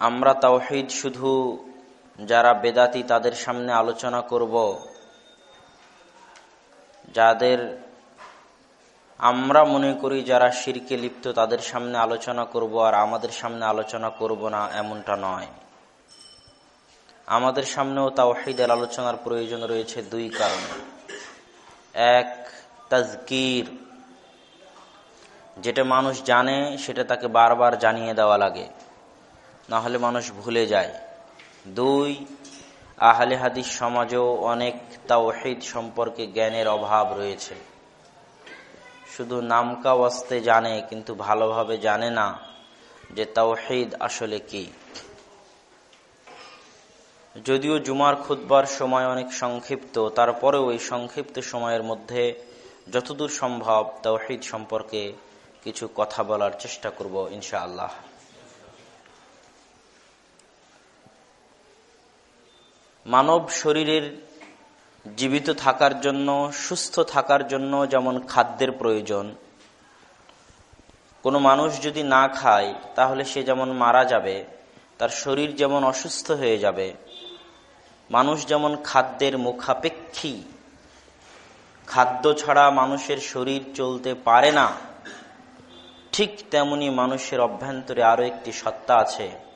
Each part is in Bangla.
আমরা তাওহিদ শুধু যারা বেদাতি তাদের সামনে আলোচনা করব, যাদের আমরা মনে করি যারা শিরকে লিপ্ত তাদের সামনে আলোচনা করব আর আমাদের সামনে আলোচনা করব না এমনটা নয়। আমাদের সামনেও তাওহিদের আলোচনার প্রয়োজন রয়েছে দুই কারণে। এক, তাজকির। যেটা মানুষ জানে, সেটা তাকে বারবার জানিয়ে দেওয়া লাগে। না হলে মানুষ ভুলে যায়। দুই, আহলে হাদিস সমাজেও অনেক তাওহিদ সম্পর্কে জ্ঞানের অভাব রয়েছে। শুধু নামকা ওয়াস্তে জানে, কিন্তু ভালোভাবে জানে না যে তাওহিদ আসলে কি। যদিও জুমার খুদবার সময় অনেক সংক্ষিপ্ত, তারপরেও এই সংক্ষিপ্ত সময়ের মধ্যে যতদূর সম্ভব তাওহিদ সম্পর্কে কিছু কথা বলার চেষ্টা করব, ইনশাআল্লাহ। মানব শরীরের জীবিত থাকার জন্য, সুস্থ থাকার জন্য যেমন খাদ্যের প্রয়োজন, কোনো মানুষ যদি না খায়, তাহলে সে যেমন মারা যাবে, তার শরীর যেমন অসুস্থ হয়ে যাবে। মানুষ যেমন খাদ্যের মুখাপেক্ষী, খাদ্য ছাড়া মানুষের শরীর চলতে পারে না, ঠিক তেমনি মানুষের অভ্যন্তরে আরও একটি সত্তা আছে।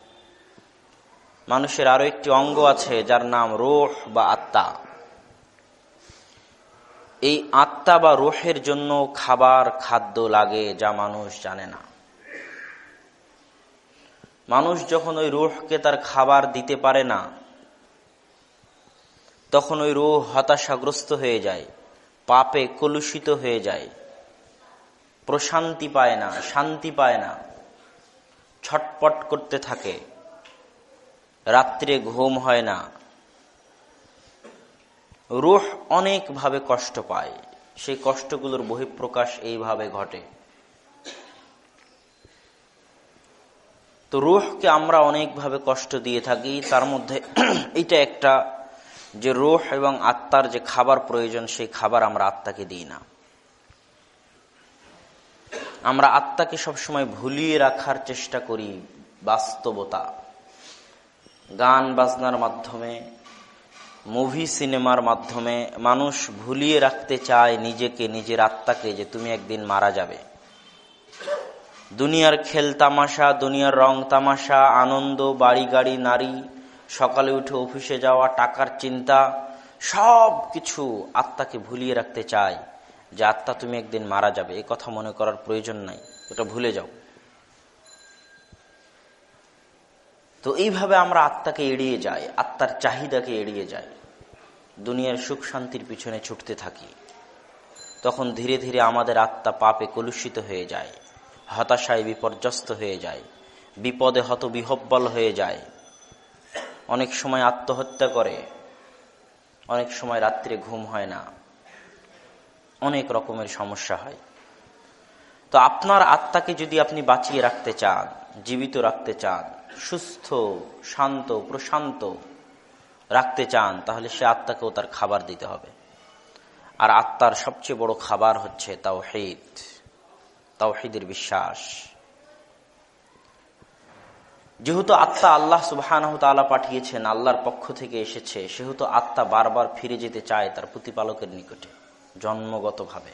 মানুষের আরও একটি অঙ্গ আছে যার নাম রোহ বা আত্মা। এই আত্মা বা রোহের জন্য খাবার, খাদ্য লাগে যা মানুষ জানে না। মানুষ যখন ওই রোহকে তার খাবার দিতে পারে না, তখন ওই রোহ হতাশাগ্রস্ত হয়ে যায়, পাপে কলুষিত হয়ে যায়, প্রশান্তি পায় না, শান্তি পায় না, ছটপট করতে থাকে। রাত্রে ঘুম হয় না। রুহ অনেকভাবে কষ্ট পায়। সেই কষ্টগুলোর বহিঃপ্রকাশ এইভাবে ঘটে। তো রুহকে আমরা অনেকভাবে কষ্ট দিয়ে থাকি। তার মধ্যে এটা একটা যে রুহ এবং আত্মার যে খাবার প্রয়োজন, সেই খাবার আমরা আত্মাকে দিই না। আমরা আত্মাকে সবসময় ভুলিয়ে রাখার চেষ্টা করি বাস্তবতা। গান বাজনার মাধ্যমে মুভি সিনেমার মাধ্যমে মানুষ ভুলিয়ে রাখতে চায় নিজেকে, নিজের আত্মাকে যে তুমি একদিন মারা যাবে। দুনিয়ার খেল তামাশা, দুনিয়ার রং তামাশা, আনন্দ, বাড়ি, গাড়ি, নারী, সকালে উঠে অফিসে যাওয়া, টাকার চিন্তা সব কিছু আত্মাকে ভুলিয়ে রাখতে চায় যে আত্মা তুমি একদিন মারা যাবে, এ কথা মনে করার প্রয়োজন নাই, ওটা ভুলে যাও। তো এইভাবে আমরা আত্মাকে এড়িয়ে যাই, আত্মার চাহিদাকে এড়িয়ে যাই। দুনিয়ার সুখ শান্তির পিছনে ছুটতে থাকি। তখন ধীরে ধীরে আমাদের আত্মা পাপে কলুষিত হয়ে যায়, হতাশায় বিপর্যস্ত হয়ে যায়, বিপদে হত বিহব্বল হয়ে যায়। অনেক সময় আত্মহত্যা করে, অনেক সময় রাত্রে ঘুম হয় না। অনেক রকমের সমস্যা হয়। তো আপনার আত্মাকে যদি আপনি বাঁচিয়ে রাখতে চান, জীবিত রাখতে চান সুস্থ, শান্ত, প্রশান্ত রাখতে চান, তাহলে সে আত্মাকেও তার খাবার দিতে হবে। আর আত্মার সবচেয়ে বড় খাবার হচ্ছে তাওহিদ, তাওহিদের বিশ্বাস। যেহেতু আত্মা আল্লাহ সুবাহ পাঠিয়েছেন, আল্লাহর পক্ষ থেকে এসেছে, সেহেতু আত্মা বারবার ফিরে যেতে চায় তার প্রতিপালকের নিকটে, জন্মগতভাবে।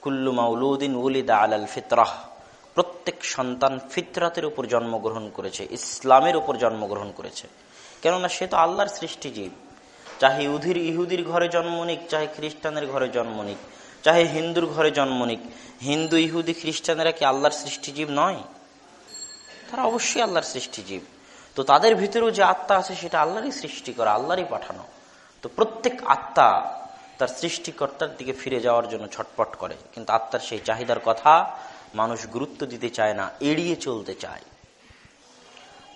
কুল্লু মাউলুদ্দিন উলিদা আলাল ফিতরাহ। প্রত্যেক সন্তান ফিতরাতের উপর জন্মগ্রহণ করেছে, ইসলামের উপর জন্মগ্রহণ করেছে। কেননা সে তো আল্লাহর সৃষ্টিজীব চাহে ইহুদির ইহুদির ঘরে জন্ম নিক, চাহে খ্রিস্টানের ঘরে জন্ম নিক, চাহে হিন্দুর ঘরে জন্ম নিক। হিন্দু ইহুদি খ্রিস্টানেরা কি আল্লাহর সৃষ্টিজীব নয়? তারা অবশ্যই আল্লাহর সৃষ্টিজীব তো তাদের ভিতরেও যে আত্মা আছে, সেটা আল্লাহরই সৃষ্টি করা, আল্লাহরই পাঠানো। তো প্রত্যেক আত্মা তার সৃষ্টিকর্তার দিকে ফিরে যাওয়ার জন্য ছটপট করে। কিন্তু আত্মার সেই চাহিদার কথা মানুষ গুরুত্ব দিতে চায় না, এড়িয়ে চলতে চায়।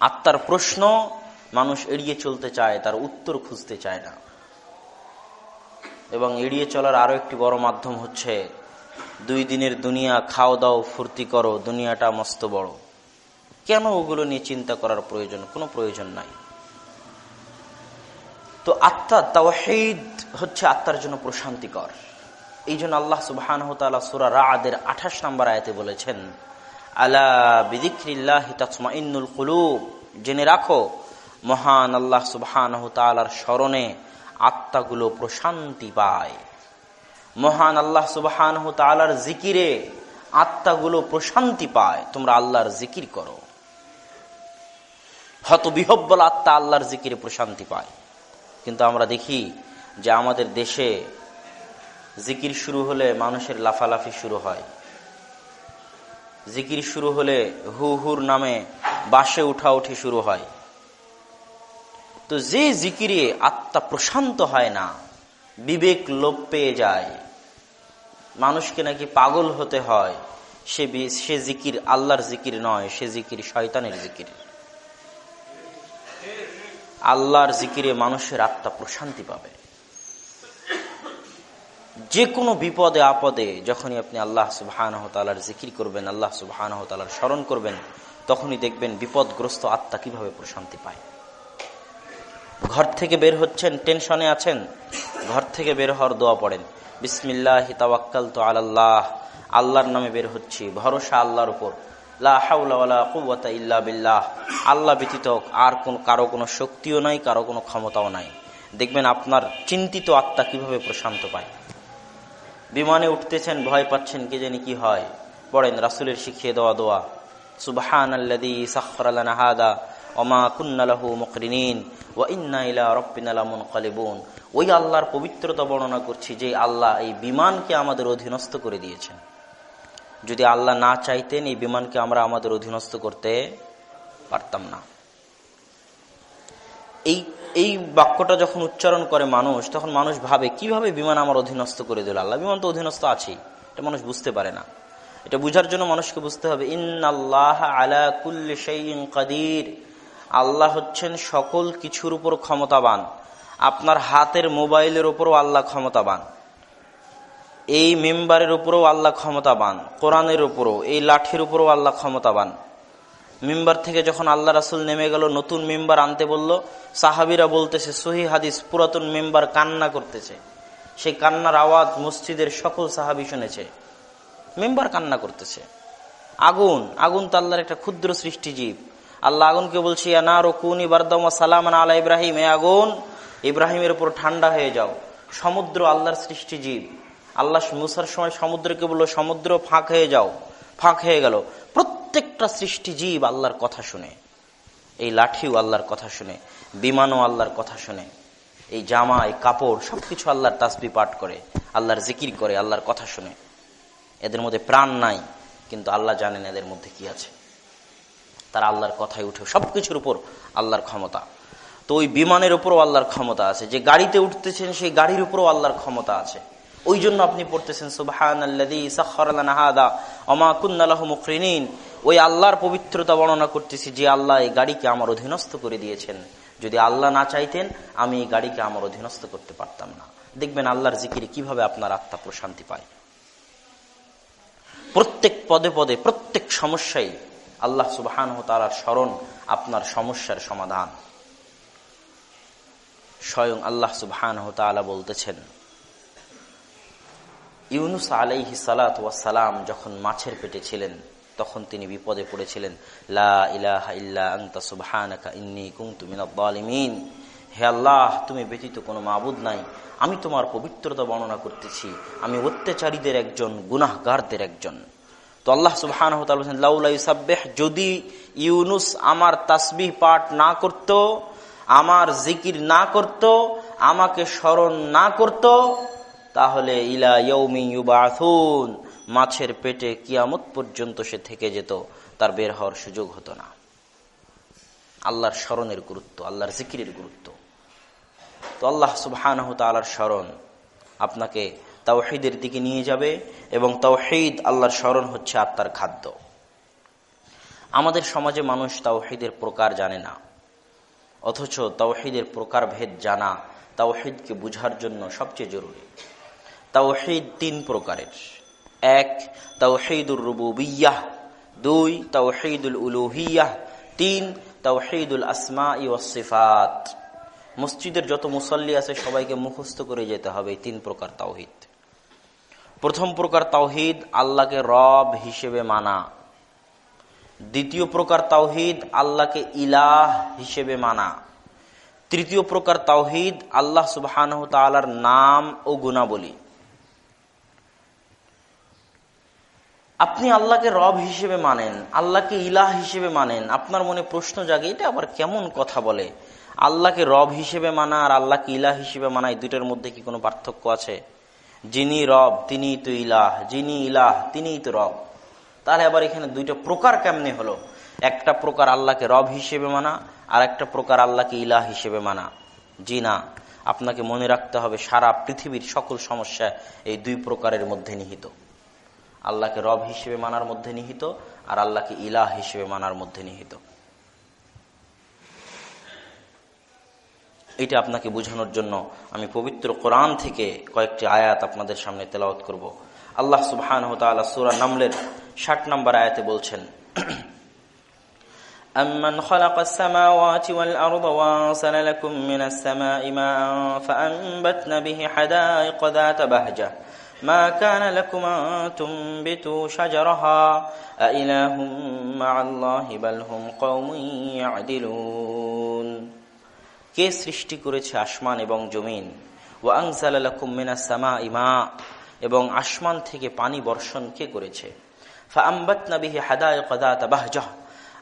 আত্মার প্রশ্ন, মানুষ এড়িয়ে চলতে চায়, তার উত্তর খুঁজতে চায় না। এবং এড়িয়ে চলার আরও একটি বড় মাধ্যম হচ্ছে, দুই দিনের দুনিয়া খাও দাও, ফুর্তি করো, দুনিয়াটা মস্ত বড়। কেন ওগুলো নিয়ে চিন্তা করার প্রয়োজন? কোনো প্রয়োজন নাই। তো আত্মা তাওহিদ হচ্ছে আত্মার জন্য প্রশান্তিকর। এই জন্য আল্লাহ সুবাহ সুরা রাদের আঠাশ নম্বর আয়তে বলেছেন, আলা বিদিক্রিল্লাহ তাসমাইনুল কুলুব। জেনে রাখো, মহান আল্লাহ তালার স্মরণে আত্মাগুলো প্রশান্তি পায়। মহান আল্লাহ তালার জিকিরে আত্মাগুলো প্রশান্তি পায়। তোমরা আল্লাহর জিকির করো। হত বিহব্বল আত্মা আল্লাহর জিকিরে প্রশান্তি পায়। কিন্তু আমরা দেখি যে আমাদের দেশে জিকির শুরু হলে মানুষের লাফালাফি শুরু হয়। জিকির শুরু হলে হু হুর নামে বাসে উঠা উঠি শুরু হয়। তো যে জিকিরে আত্মা প্রশান্ত হয় না, বিবেক লোপ পেয়ে যায়। মানুষকে নাকি পাগল হতে হয়, সে সে জিকির আল্লাহর জিকির নয়, সে জিকির শয়তানের জিকির। আল্লাহর জিকিরে মানুষের আত্মা প্রশান্তি পাবে। যে কোনো বিপদে, আপদে যখনই আপনি আল্লাহ সুবাহর জিকির করবেন, আল্লাহ সুবাহর স্মরণ করবেন, তখনই দেখবেন বিপদগ্রস্ত আত্মা কীভাবে প্রশান্তি পায়। ঘর থেকে বের হচ্ছেন, টেনশনে আছেন, ঘর থেকে বের হওয়ার দোয়া পড়েন। বিসমিল্লাহ তাওয়াক্কাল তো আল্লাহ আল্লাহর নামে বের হচ্ছি, ভরসা আল্লাহর উপর। ইল্লা বিল্লাহ, আল্লাহ ব্যতীত আর কোন, কারও কোনো শক্তিও নাই, কারও কোনো ক্ষমতাও নাই। দেখবেন আপনার চিন্তিত আত্মা কীভাবে প্রশান্ত পায়। বিমানে উঠতেছেন, ভয় পাচ্ছেন কে জানি কি হয়। পড়েন রাসুলের শিখিয়ে দেওয়া দোয়া। সুবাহান আল্লাদি সাখরালানা হাদা ওমা কুন্নালাহু মকরিনিন ও ইন্না ইলা রব্বিনালামুন কালিবুন ওই আল্লাহর পবিত্রতা বর্ণনা করছি যে আল্লাহ এই বিমানকে আমাদের অধীনস্থ করে দিয়েছেন। যদি আল্লাহ না চাইতেন, এই বিমানকে আমরা আমাদের অধীনস্থ করতে পারতাম না। এই এই বাক্যটা যখন উচ্চারণ করে মানুষ, তখন মানুষ ভাবে, কীভাবে বিমান আমার অধীনস্থ করে দিল আল্লাহ? বিমান তো অধীনস্থ আছেই, এটা মানুষ বুঝতে পারে না। এটা বুঝার জন্য মানুষকে বুঝতে হবে ইন আল্লাহ আলা কাদির। আল্লাহ হচ্ছেন সকল কিছুর উপর ক্ষমতাবান। আপনার হাতের মোবাইলের উপরও আল্লাহ ক্ষমতাবান। এই মেম্বারের উপরেও আল্লাহ ক্ষমতাবান। কোরআনের উপরও, এই লাঠির উপরও আল্লাহ ক্ষমতাবান। মেম্বার থেকে যখন আল্লাহ রাসুল নেমে গেল, নতুন মেম্বার আনতে বলল, সাহাবিরা বলতেছে, সহি হাদিস, পুরাতন মেম্বার কান্না করতেছে। সেই কান্নার আওয়াজ মসজিদের সকল সাহাবি শুনেছে। মেম্বার কান্না করতেছে। আগুন আগুন তো আল্লাহর একটা ক্ষুদ্র সৃষ্টিজীব আল্লাহ আগুনকে বলছি না রকুনি বারদামা সালাম আল্লাহ ইব্রাহিম, এ আগুন, ইব্রাহিমের উপর ঠান্ডা হয়ে যাও। সমুদ্র আল্লাহর সৃষ্টিজীব আল্লাহ মুসার সময় সমুদ্রকে বলল, সমুদ্র ফাঁক হয়ে যাও, ফাঁক হয়ে গেল। প্রত্যেকটা সৃষ্টিজীব আল্লাহর কথা শুনে, এই লাঠিও আল্লাহর কথা শুনে, বিমানও আল্লাহর কথা শুনে, এই জামা, এই কাপড়, সবকিছু আল্লাহর তাসবি পাঠ করে, আল্লাহর জিকির করে, আল্লাহর কথা শুনে। এদের মধ্যে প্রাণ নাই, কিন্তু আল্লাহ জানেন এদের মধ্যে কি আছে। তারা আল্লাহর কথায় উঠে, সবকিছুর উপর আল্লাহর ক্ষমতা। তো ওই বিমানের উপরও আল্লাহর ক্ষমতা আছে। যে গাড়িতে উঠতেছেন, সেই গাড়ির উপরও আল্লাহর ক্ষমতা আছে। ওই জন্য আপনি পড়তেছেন ওই আল্লাহর পবিত্রতা বর্ণনা করতেছি যে আল্লাহ এই গাড়িকে আমার অধীনস্থ করে দিয়েছেন। যদি আল্লাহ না চাইতেন, আমি এই গাড়িকে আমার অধীনস্থ করতে পারতাম না। দেখবেন আল্লাহর জিকিরে কীভাবে আপনার আত্মা প্রশান্তি পায়। প্রত্যেক পদে পদে, প্রত্যেক সমস্যায় আল্লাহ সুবাহান তালার স্মরণ আপনার সমস্যার সমাধান। স্বয়ং আল্লাহ সুবহান সুবাহান বলতেছেন, ইউনুস আলাইহি সালাম যখন মাছের পেটে ছিলেন তখন তিনি বিপদে পড়েছিলেন, লা আনতা হে আল্লাহ, তুমি ব্যতীত কোনো মাবুদ নাই। আমি তোমার পবিত্রতা বর্ণনা করতেছি। আমি অত্যাচারীদের একজন, গুনাহগারদের একজন। তো আল্লাহ সুবহান যদি ইউনুস আমার তাসবিহ পাঠ না করত, আমার জিকির না করত, আমাকে স্মরণ না করত, তাহলে ইলা ইয়ৌমি ইউবাথুন মাছের পেটে কিয়ামত পর্যন্ত সে থেকে যেত, তার বের হওয়ার সুযোগ হতো না। আল্লাহর স্মরণের গুরুত্ব, আল্লাহর জিকিরের গুরুত্ব। তো আল্লাহ সুবহান তালার স্মরণ আপনাকে তাওহিদের দিকে নিয়ে যাবে এবং তাওহিদ আল্লাহর স্মরণ হচ্ছে আত্মার খাদ্য। আমাদের সমাজে মানুষ তাওহিদের প্রকার জানে না, অথচ তাওহিদের প্রকার ভেদ জানা তাওহিদকে বুঝার জন্য সবচেয়ে জরুরি। তাওহিদ তিন প্রকারের। এক, তাওহিদুর রুবুবিয়াহ, দুই, তাওহিদুল উলুহিয়াহ, তিন, তাওহিদুল আসমা ইফাত মসজিদের যত মুসল্লি আছে সবাইকে মুখস্থ করে যেতে হবে তিন প্রকার তাওহিদ। প্রথম প্রকার তাওহিদ আল্লাহকে রব হিসেবে মানা। দ্বিতীয় প্রকার তাওহিদ আল্লাহকে ইলাহ হিসেবে মানা। তৃতীয় প্রকার তাওহিদ আল্লাহ সুবাহ নাম ও গুণাবলী। আপনি আল্লাহকে রব হিসেবে মানেন, আল্লাহকে ইলাহ হিসেবে মানেন। আপনার মনে প্রশ্ন জাগে, এটা আবার কেমন কথা বলে? আল্লাহকে রব হিসেবে মানা আর আল্লাহকে ইলাহ হিসেবে মানা, এই দুইটার মধ্যে কি কোনো পার্থক্য আছে? যিনি রব, তিনি তো ইলাহ, যিনি ইলাহ, তিনিই তো রব। তাহলে আবার এখানে দুইটা প্রকার কেমনে হলো? একটা প্রকার আল্লাহকে রব হিসেবে মানা আর একটা প্রকার আল্লাহকে ইলাহ হিসেবে মানা। জি না, আপনাকে মনে রাখতে হবে সারা পৃথিবীর সকল সমস্যা এই দুই প্রকারের মধ্যে নিহিত। আল্লাহকে রব হিসেবে মানার মধ্যে নিহিত আর আল্লাহকে ইলাহ হিসেবে মানার মধ্যে নিহিত এটা আপনাকে বোঝানোর জন্য আমি পবিত্র কোরআন থেকে কয়েকটি আয়াত আপনাদের সামনে তেলাওত করব আল্লাহ সুবহান সুরা নামলের ষাট নম্বর আয়াতে বলছেন أمن خلق السماوات والأرض وانزل لكم من السماء ماء فأنبتنا به حدائق ذات بهجة ما كان لكم أن تنبتوا شجرها أإله مع الله بل هم قوم يعدلون কে সৃষ্টি করেছে আসমান এবং জমিন ও আংসালাকুমিনা সামা ইমা এবং আসমান থেকে পানি বর্ষণ কে করেছে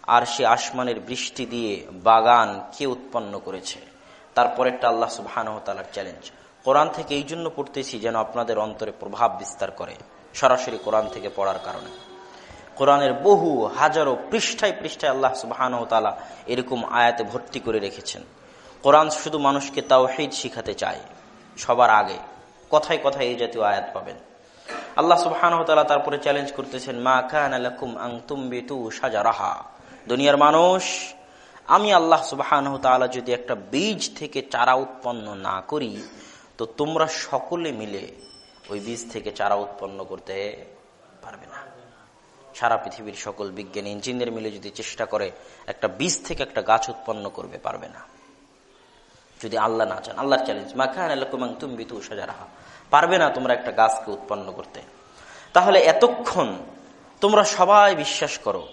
আর সে আসমানের বৃষ্টি দিয়ে বাগান কে উৎপন্ন করেছে তারপরেরটা আল্লাহ সুবাহানহতালার চ্যালেঞ্জ কোরআন থেকে এই জন্য পড়তেছি যেন আপনাদের অন্তরে প্রভাব বিস্তার করে, সরাসরি কোরআন থেকে পড়ার কারণে। কোরআনের বহু, হাজারো পৃষ্ঠায় পৃষ্ঠায় আল্লাহ সুবাহানহতালা এরকম আয়াতে ভর্তি করে রেখেছেন। কোরআন শুধু মানুষকে তাওহিদ শিখাতে চায়, সবার আগে। কথায় কথায় এই জাতীয় আয়াত পাবেন। আল্লাহ সুবহান তারপরে চ্যালেঞ্জ করতেছেন, মা খান আলাকুম আং তুমবিতু সাজারাহা দুনিয়ার মানুষ, আমি আল্লাহ সুবহান যদি একটা বীজ থেকে চারা উৎপন্ন না করি তো তোমরা সকলে মিলে ওই বীজ থেকে চারা উৎপন্ন করতে পারবে না। সারা পৃথিবীর সকল বিজ্ঞানী, ইঞ্জিনিয়ার মিলে যদি চেষ্টা করে, একটা বীজ থেকে একটা গাছ উৎপন্ন করবে, পারবে না। যদি আল্লাহ না চান, আল্লাহর চ্যালেঞ্জ মাখান তুমি তু সাজারাহা পারবে না তোমরা একটা গাছকে উৎপন্ন করতে। তাহলে এতক্ষণ তোমরা সবাই বিশ্বাস করো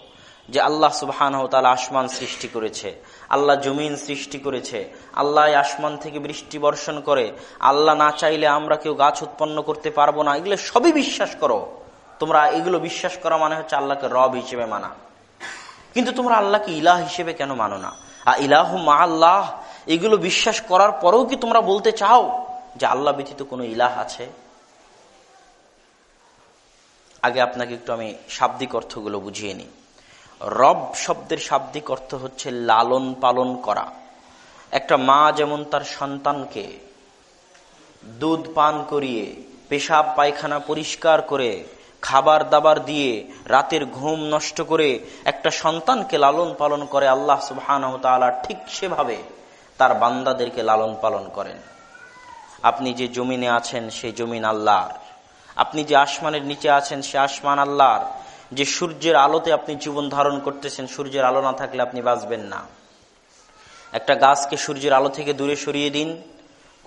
যে আল্লাহ সুবাহান তালা আসমান সৃষ্টি করেছে আল্লাহ জমিন সৃষ্টি করেছে। আল্লাহ আসমান থেকে বৃষ্টি বর্ষণ করে। আল্লাহ না চাইলে আমরা কেউ গাছ উৎপন্ন করতে পারব না। এগুলো সবই বিশ্বাস করো। তোমরা এগুলো বিশ্বাস করা মানে হচ্ছে আল্লাহকে রব হিসেবে মানা। কিন্তু তোমরা আল্লাহকে ইলাহ হিসেবে কেন মানো না? আর ইলাহ মা আল্লাহ। এগুলো বিশ্বাস করার পরেও কি তোমরা বলতে চাও যে আল্লাহ ব্যতীত কোনো ইলাহ আছে? আগে আপনাকে একটু আমি শাব্দিক অর্থগুলো বুঝিয়ে নিই। রব শব্দের শাব্দিক অর্থ হচ্ছে লালন পালন করা। একটা মা যেমন তার সন্তানকে দুধ পান করিয়ে, পেশাব পায়খানা পরিষ্কার করে, খাবার দাবার দিয়ে, রাতের ঘুম নষ্ট করে একটা সন্তানকে লালন পালন করে আল্লাহ সুবহান ঠিক সেভাবে তার বান্দাদেরকে লালন পালন করেন। আপনি যে জমিনে আছেন, সে জমিন আল্লাহর। আপনি যে আসমানের নিচে আছেন, সে আসমান আল্লাহর। যে সূর্যের আলোতে আপনি জীবন ধারণ করতেছেন, সূর্যের আলো না থাকলে আপনি বাঁচবেন না। একটা গাছকে সূর্যের আলো থেকে দূরে সরিয়ে দিন,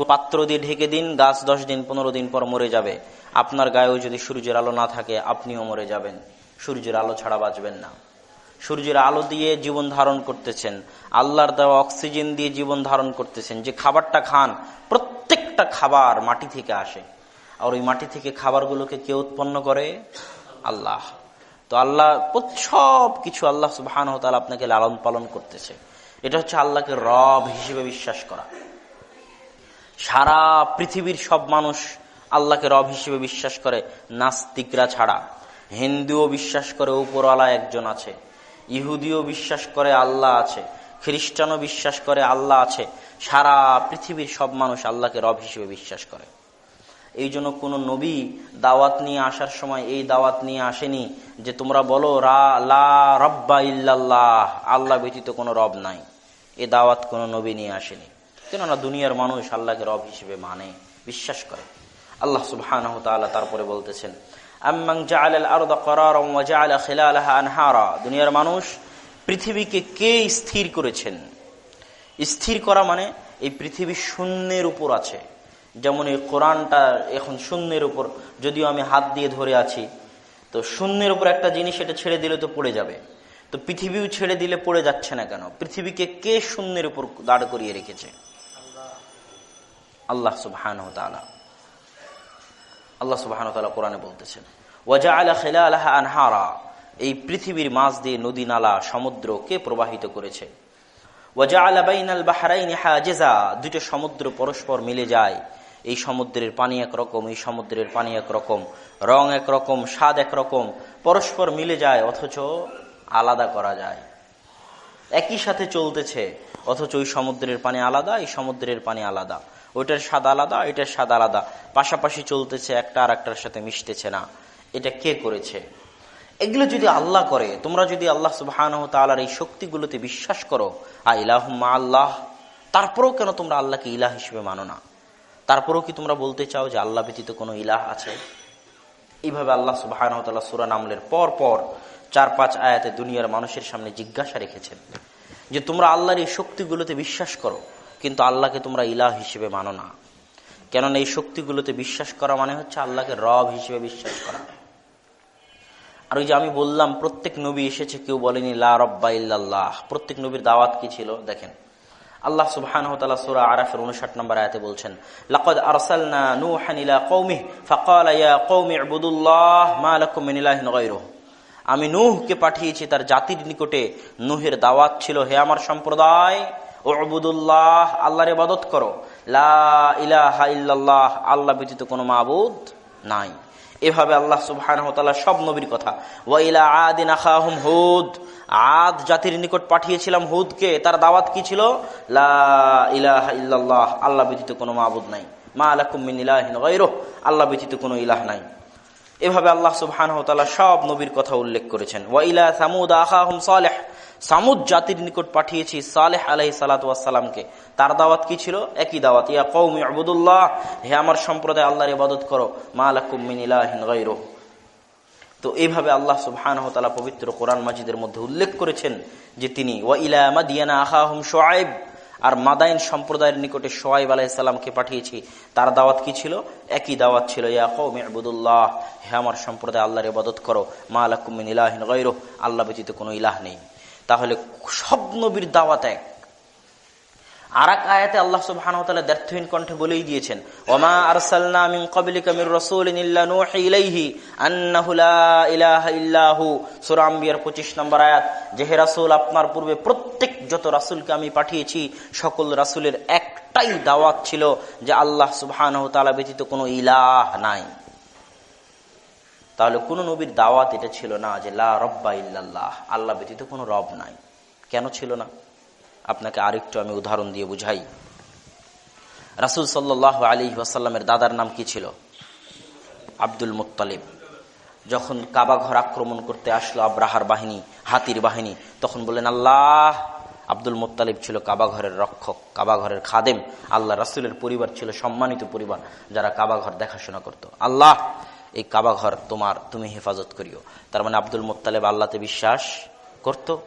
পাত্র দিয়ে ঢেকে দিন, গাছ দশ দিন, পনেরো দিন পর মরে যাবে। আপনার গায়েও যদি সূর্যের আলো না থাকে, আপনিও মরে যাবেন। সূর্যের আলো ছাড়া বাঁচবেন না। সূর্যের আলো দিয়ে জীবন ধারণ করতেছেন, আল্লাহর দেওয়া অক্সিজেন দিয়ে জীবন ধারণ করতেছেন, যে খাবারটা খান, প্রত্যেকটা খাবার মাটি থেকে আসে। আর ওই মাটি থেকে খাবারগুলোকে কে উৎপন্ন করে? আল্লাহ। তো আল্লাহ সব কিছু আল্লাহ সুবাহান আপনাকে লালন পালন করতেছে। এটা হচ্ছে আল্লাহকে রব হিসেবে বিশ্বাস করা। সারা পৃথিবীর সব মানুষ আল্লাহকে রব হিসেবে বিশ্বাস করে, নাস্তিকরা ছাড়া। হিন্দুও বিশ্বাস করে উপরওয়ালা একজন আছে। ইহুদিও বিশ্বাস করে আল্লাহ আছে। খ্রিস্টানও বিশ্বাস করে আল্লাহ আছে। সারা পৃথিবীর সব মানুষ আল্লাহকে রব হিসেবে বিশ্বাস করে। এই জন্য কোনো নবী দাওয়াত নিয়ে আসার সময় এই দাওয়াত নিয়ে আসেনি যে তোমরা বলো, রা, লা রব্বা আল্লাহ ব্যতীত কোনো রব নাই। এ দাওয়াত কোনো নবী নিয়ে আসেনি। কেননা দুনিয়ার মানুষ আল্লাহকে রব হিসেবে মানে বিশ্বাস করে। আল্লাহ সুবাহ তারপরে বলতেছেন দুনিয়ার মানুষ পৃথিবীকে কে স্থির করেছেন? স্থির করা মানে এই পৃথিবী শূন্যের উপর আছে। যেমন এই কোরআনটা এখন শূন্যের উপর, যদিও আমি হাত দিয়ে ধরে আছি, তো শূন্যের উপর একটা জিনিস এটা ছেড়ে দিলে তো পড়ে যাবে। তো পৃথিবীও ছেড়ে দিলে পড়ে যাচ্ছে না কেন? পৃথিবীকে কে শূন্যের উপর দাঁড় করিয়ে রেখেছে? আল্লাহ সুবহান আল্লাহ সুবহান কোরআনে বলতেছেন ওয়াজা আলা খেলা আলাহা আনহারা এই পৃথিবীর মাছ দিয়ে নদী, নালা সমুদ্র কে প্রবাহিত করেছে। ওয়াজা আলা বাইনাল বাহারাইনি হাজেজা দুটো সমুদ্র পরস্পর মিলে যায়। এই সমুদ্রের পানি একরকম এই সমুদ্রের পানি একরকম রং একরকম স্বাদ একরকম পরস্পর মিলে যায়, অথচ আলাদা করা যায়। একই সাথে চলতেছে, অথচ ওই সমুদ্রের পানি আলাদা, এই সমুদ্রের পানি আলাদা। ওইটার স্বাদ আলাদা এটার স্বাদ আলাদা। পাশাপাশি চলতেছে একটা আর একটার সাথে মিশতেছে না। এটা কে করেছে? এগুলো যদি আল্লাহ করে, তোমরা যদি আল্লাহ সুবাহান তালার এই শক্তিগুলোতে বিশ্বাস করো, আ ইলাহুম্মা আল্লাহ, তারপরেও কেন তোমরা আল্লাহকে ইলাহ হিসেবে মানো না? তারপরেও কি তোমরা বলতে চাও যে আল্লাহ ব্যতীত কোনো ইলাহ আছে? এইভাবে আল্লাহ সুবাহান সুরা নামলের পর পর চার পাঁচ আয়াতে দুনিয়ার মানুষের সামনে জিজ্ঞাসা রেখেছেন যে তোমরা আল্লাহর এই শক্তিগুলোতে বিশ্বাস করো, কিন্তু আল্লাহকে তোমরা ইলাহ হিসেবে মানো না। কেননা এই শক্তিগুলোতে বিশ্বাস করা মানে হচ্ছে আল্লাহকে রব হিসেবে বিশ্বাস করা। আর ওই যে আমি বললাম, প্রত্যেক নবী এসেছে, কেউ বলেনি লা রব্বা ইল্লাল্লাহ। প্রত্যেক নবীর দাওয়াত কি ছিল? দেখেন। আল্লাহ সুবহান সুরা আরাফের উনষাট নম্বর আয়াতে বলছেন, লাকদ আরসালনা নূহান ইলা কওমিহি, ফাকালা ইয়া কওমি ইবুদুল্লাহ মা লাকুম মিন ইলাহিন গায়রুহু। আমি নূহকে পাঠিয়েছি তার জাতির নিকটে, নূহের দাওয়াত ছিল, হে আমার সম্প্রদায় ও আবুদুল্লাহ আল্লাহর ইবাদত করো। লা ইলাহা ইল্লাল্লাহ, আল্লাহ ব্যতীত কোনো মাবুদ নাই। এভাবে আল্লাহ সুবহানাহু ওয়া তাআলা সব নবীর কথা, ওয়া ইলা আদিন আখাহুম হুদ আদ জাতির নিকট পাঠিয়েছিলাম হুদকে, তার দাওয়াত কি ছিল? লা ইলাহা ইল্লাল্লাহ, আল্লাহ ব্যতীত কোনো মাবুদ নাই। মা আলাকুম মিন ইলাহিন আল্লাহ ব্যতীত কোনো ইলাহ নাই। এভাবে আল্লাহ সুবহানাহু ওয়া সব নবীর কথা উল্লেখ করেছেন। ওয়া ইলা সামুদ আখাহুম সালেহ, সামুদ জাতির নিকট পাঠিয়েছি সালেহ আলাইহি সালাতু তার দাওয়াত কি ছিল? একই দাওয়াত। ইয়া কওমি আবুদুল্লাহ হে আমার সম্প্রদায়, আল্লাহর ইবাদত করো। মা লাকুম মিন ইলাহিন গায়রুহ। তো এইভাবে আল্লাহ ওয়া পবিত্র কোরআন মাজিদের মধ্যে উল্লেখ করেছেন যে তিনি, ওয়া ইলা মাদিয়ানা আখাহুম শুআইব আর মাদাইন সম্প্রদায়ের নিকটে সোয়াইব আলাইসাল্লামকে পাঠিয়েছি। তার দাওয়াত কি ছিল? একই দাওয়াত ছিল, ইয়া হে আমার সম্প্রদায়, আল্লাহর ইবাদত করো মা আলাকুমিন ইলাহিন গৈরো আল্লাহ ব্যতীত কোনো ইলাহ নেই তাহলে সব নবীর দাওয়াত এক। আর এক আয়াতে আল্লাহ সুবহান দ্ব্যর্থহীন কণ্ঠে বলেই দিয়েছেন, ওমা আরসালনা মিন ক্বাবলিকা মির রাসূলিন ইল্লা নূহি ইলাইহি আন্নাহু লা ইলাহা ইল্লাহু সূরা আম্বিয়ার 25 নম্বর আয়াত, যে হে রাসূল, আপনার পূর্বে প্রত্যেক যত রাসূলকে আমি পাঠিয়েছি, সকল রাসূলের একটাই দাওয়াত ছিল যে আল্লাহ সুবহানাহু তাআলা ব্যতীত কোনো ইলাহ নাই। তাহলে কোন নবীর দাওয়াত এটা ছিল না যে লা রব্বা ইল্লাল্লাহ, আল্লাহ ব্যতীত কোনো রব নাই। কেন ছিল না? আপনাকে আরেকটু আমি উদাহরণ দিয়ে বুঝাই। রাসুল সাল্লাহ আলী ওয়াসাল্লামের দাদার নাম কি ছিল? আব্দুল মুতালিব যখন কাবাঘর আক্রমণ করতে আসলো আব্রাহার বাহিনী, হাতির বাহিনী, তখন বললেন, আল্লাহ! আব্দুল মোত্তালিব ছিল কাবাঘরের রক্ষক কাবাঘরের খাদেম। আল্লাহ রাসুলের পরিবার ছিল সম্মানিত পরিবার যারা কাবাঘর দেখাশোনা করত। আল্লাহ, এই কাবাঘর তোমার, তুমি হেফাজত করিও। তার মানে আব্দুল মোত্তালেব আল্লাহতে বিশ্বাস করত।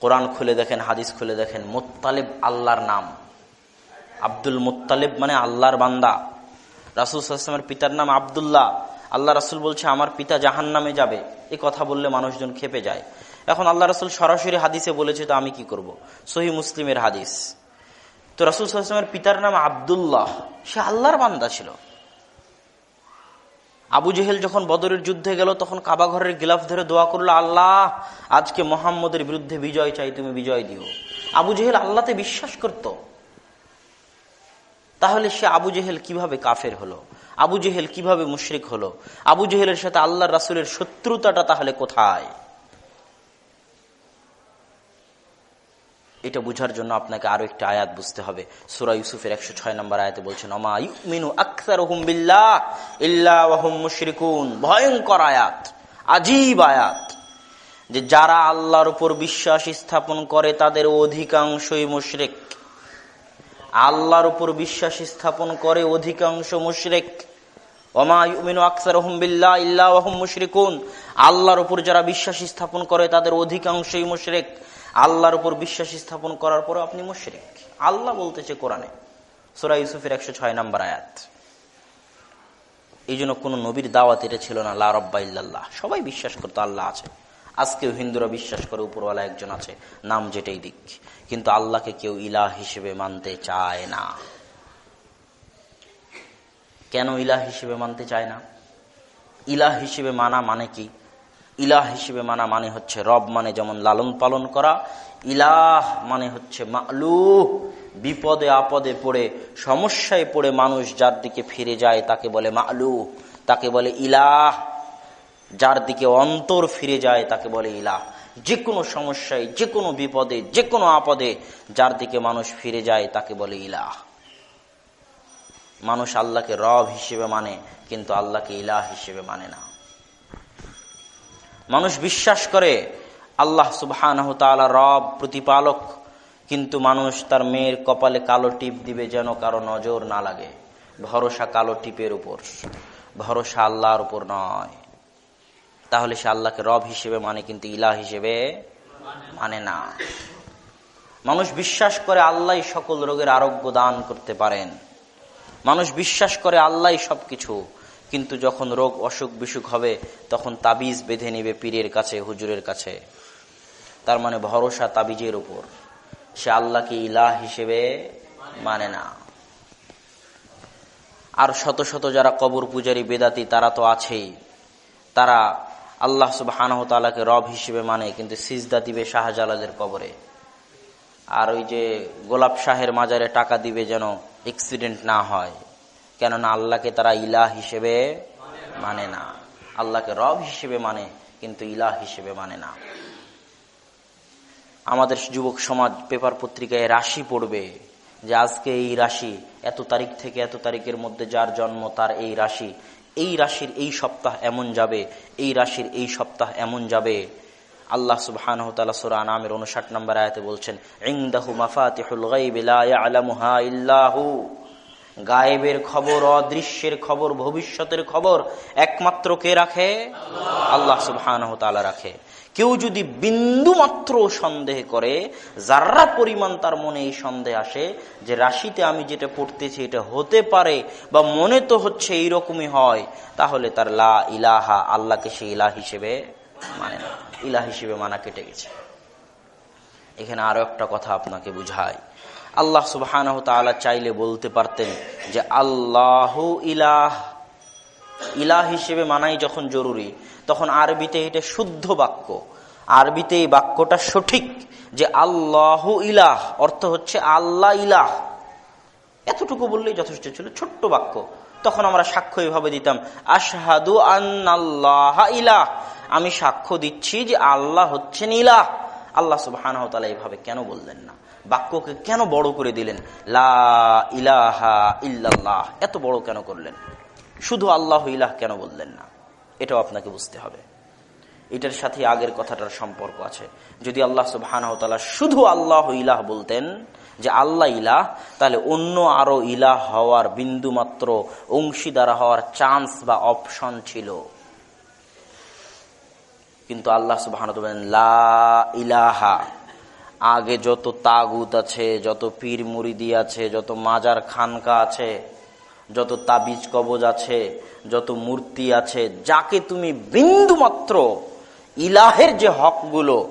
কোরআন খুলে দেখেন, হাদিস খুলে দেখেন, মোত্তালেব আল্লাহর নাম। আব্দুল মোত্তালেব মানে আল্লাহর বান্দা। রাসুল সাল্লামের পিতার নাম আবদুল্লাহ। আল্লাহ রাসুল বলছে, আমার পিতা জাহান নামে যাবে। এ কথা বললে মানুষজন খেপে যায়। এখন আল্লাহ রাসুল সরাসরি হাদিসে বলেছে, তো আমি কি করব। সহি মুসলিমের হাদিস। তো রাসুল সাল্লামের পিতার নাম আবদুল্লাহ। সে আল্লাহর বান্দা ছিল। আবু জেহেল যখন বদরের যুদ্ধে গেল, তখন কাবা ঘরের গিলাফ ধরে দোয়া করল, আল্লাহ, আজকে মোহাম্মদের বিরুদ্ধে বিজয় চাই, তুমি বিজয় দিও। আবু জেহেল আল্লাহতে বিশ্বাস করত। তাহলে সে আবু জেহেল কীভাবে কাফের হলো? আবু জেহেল কীভাবে মুশরিক হলো? আবু জেহেলের সাথে আল্লাহ রাসুলের শত্রুতাটা তাহলে কোথায়? এটা বুঝার জন্য আপনাকে আরও একটা আয়াত বুঝতে হবে। সুরা ইউসুফের একশো ছয় নম্বর আয়াতে বলছেন ভয়ঙ্কর আয়াত, আজীব আয়াত, যে যারা আল্লাহর উপর বিশ্বাস স্থাপন করে তাদের অধিকাংশই মুশরেক। আল্লাহর উপর বিশ্বাস স্থাপন করে অধিকাংশ মুশরেক। আল্লাহর উপর যারা বিশ্বাস স্থাপন করে তাদের অধিকাংশই মুশরেক। আল্লাহর উপর বিশ্বাস স্থাপন করার পরে আপনি মুশরিক। আল্লাহ বলতেছে কোরআনে। সোরা ইউসুফের একশো ছয় নম্বর আয়াত। এই জন্য কোন নবীর দাওয়াত এটা ছিল না, লা রব্বা সবাই বিশ্বাস করতো আল্লাহ আছে। আজকেও হিন্দুরা বিশ্বাস করে উপরওয়ালা একজন আছে, নাম যেটাই দিক। কিন্তু আল্লাহকে কেউ ইলাহ হিসেবে মানতে চায় না। কেন ইলাহ হিসেবে মানতে চায় না? ইলাহ হিসেবে মানা মানে কি? ইলাহ হিসেবে মানা মানে হচ্ছে রব মানে যেমন লালন পালন করা, ইলাহ মানে হচ্ছে মালু বিপদে আপদে পড়ে, সমস্যায় পড়ে মানুষ যার দিকে ফিরে যায় তাকে বলে মালু তাকে বলে ইলাহ, যার দিকে অন্তর ফিরে যায় তাকে বলে ইলাহ। যে কোনো সমস্যায় যে কোনো বিপদে যে কোনো আপদে যার দিকে মানুষ ফিরে যায় তাকে বলে ইলাহ। মানুষ আল্লাহকে রব হিসেবে মানে কিন্তু আল্লাহকে ইলাহ হিসেবে মানে না। মানুষ বিশ্বাস করে আল্লাহ সুবাহ রব প্রতিপালক, কিন্তু মানুষ তার মেয়ের কপালে কালো টিপ দিবে যেন কারও নজর না লাগে। ভরসা কালো টিপের উপর, ভরসা আল্লাহর উপর নয়। তাহলে সে আল্লাহকে রব হিসেবে মানে কিন্তু ইলা হিসেবে মানে না। মানুষ বিশ্বাস করে আল্লাহ সকল রোগের আরোগ্য দান করতে পারেন। মানুষ বিশ্বাস করে আল্লাহ সবকিছু। কিন্তু যখন রোগ অসুখ বিসুখ হবে, তখন তাবিজ বেঁধে নিবে পীরের কাছে, হুজুরের কাছে। তার মানে ভরসা তাবিজের উপর। সে আল্লাহকে ইলাহ হিসেবে মানে না। আর শত শত যারা কবর পূজারী, বেদাতি, তারা তো আছেই। তারা আল্লাহ সুবাহানহ তালাকে রব হিসেবে মানে কিন্তু সিজদা দিবে শাহজালালের কবরে। আর ওই যে গোলাপ শাহের মাজারে টাকা দিবে যেন এক্সিডেন্ট না হয়। কেননা আল্লাহকে তারা ইলাহ হিসেবে মানে না। আল্লাহকে রব হিসেবে মানে কিন্তু ইলাহ হিসেবে মানে না। আমাদের যুবক সমাজ পেপার পত্রিকায় রাশি পড়বে যে আজকে এই রাশি, এত তারিখ থেকে এত তারিখের মধ্যে যার জন্ম, তার এই রাশি। এই রাশির এই সপ্তাহ এমন যাবে, এই রাশির এই সপ্তাহ এমন যাবে। আল্লাহ সুবহান উনষাট নম্বর আয়াতে বলছেন ইংদাহু মাফাতিহুল ইল্লাহু। গায়েবের খবর, অদৃশ্যের খবর, ভবিষ্যতের খবর একমাত্র কে রাখে? আল্লাহ সুবহান রাখে। কেউ যদি বিন্দু মাত্র সন্দেহ করে, যার্রা পরিমাণ তার মনে এই সন্দেহ আসে, যে রাশিতে আমি যেটা পড়তেছি এটা হতে পারে বা মনে তো হচ্ছে এইরকমই হয়, তাহলে তার লা ইলাহা, আল্লাহকে সে ইলাহ হিসেবে মানে না, ইলাহ হিসেবে মানা কেটে গেছে। এখানে আরও একটা কথা আপনাকে বুঝায় আল্লাহ সুবাহ চাইলে বলতে পারতেন যে আল্লাহ ইলাহ। ইলাহ হিসেবে মানাই যখন জরুরি, তখন আরবিতে এটা শুদ্ধ বাক্য। আরবিতে এই বাক্যটা সঠিক যে আল্লাহ ইলাহ, অর্থ হচ্ছে আল্লাহ ইলাহ। এতটুকু বললেই যথেষ্ট ছিল, ছোট্ট বাক্য। তখন আমরা সাক্ষ্য এইভাবে দিতাম, আশহাদু আল্লাহ ইলাহ। আমি সাক্ষ্য দিচ্ছি যে আল্লাহ হচ্ছেন ইলাহ। আল্লাহ সুবাহ এইভাবে কেন বললেন না? বাক্যকে কেন বড় করে দিলেন? লা ইলাহা এত বড় কেন করলেন? শুধু আল্লাহ ইলাহ কেন বললেন না? এটাও আপনাকে বুঝতে হবে। এটার সাথে আগের কথাটার সম্পর্ক আছে। যদি আল্লাহ সুবাহ শুধু আল্লাহ ইলাহ বলতেন, যে আল্লাহ ইলাহ, তাহলে অন্য আরও ইলাহ হওয়ার বিন্দু মাত্র অংশীদার হওয়ার চান্স বা অপশন ছিল। কিন্তু আল্লাহ সুবাহ লা ইলাহা আগে যত তাগুত আছে, যত পীর মুরিদি আছে, যত মাজার খানকা আছে, যত তাবিজ কবজ আছে, যত মূর্তি আছে, যাকে তুমি বিন্দু মাত্র ইলাহের যে হকগুলো,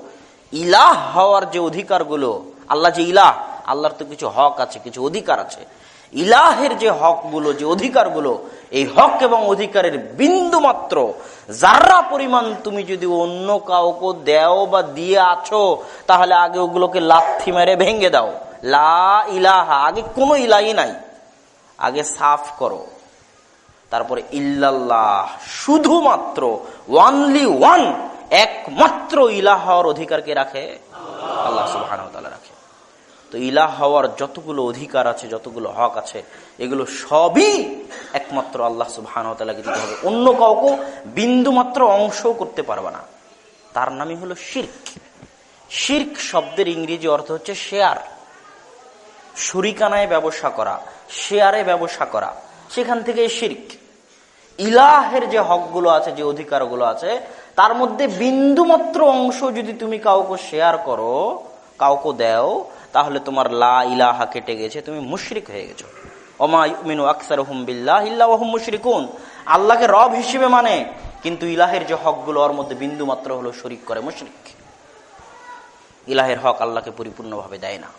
ইলাহ হওয়ার যে অধিকারগুলো, আল্লাহ যে ইলাহ, আল্লাহর তো কিছু হক আছে, কিছু অধিকার আছে ইলাহের যে হকগুলো, যে অধিকারগুলো, এই হক এবং অধিকারের বিন্দু মাত্র যারা পরিমাণ তুমি যদি অন্য কাউকে দেও বা দিয়ে আছো, তাহলে আগে ওগুলোকে লাথি মেরে ভেঙে দাও। লা ইলাহা, আগে কোনো ইলাহি নাই। আগে সাফ করো। তারপরে ইল্লাল্লাহ, শুধুমাত্র ওয়ানলি ওয়ান একমাত্র ইলাহ হওয়ার অধিকারকে রাখে আল্লাহ। সুবাহ রাখে। তো ইলাহ হওয়ার যতগুলো অধিকার আছে, যতগুলো হক আছে, এগুলো সবই একমাত্র আল্লাহ সুবাহকে দিতে হবে। অন্য কাউকে বিন্দু মাত্র অংশও করতে পারবে না। তার নামই হলো শির্ক। শির্ক শব্দের ইংরেজি অর্থ হচ্ছে শেয়ার। সুরিকানায় ব্যবসা করা, শেয়ারে ব্যবসা করা, সেখান থেকে শির্ক। ইলাহের যে হকগুলো আছে, যে অধিকারগুলো আছে, তার মধ্যে বিন্দু মাত্র অংশ যদি তুমি কাউকে শেয়ার করো, কাউকে দেও তাহলে তোমার লা ইলাহা কেটে গেছে, তুমি মুশরিক হয়ে গেছো। ওমা আকসার হুম বিল্লাহ মুশরিকুন। আল্লাহকে রব হিসেবে মানে কিন্তু ইলাহের যে হকগুলো ওর মধ্যে বিন্দু মাত্র হলো শরিক করে মুশরিক। ইলাহের হক আল্লাহকে পরিপূর্ণভাবে দেয় না।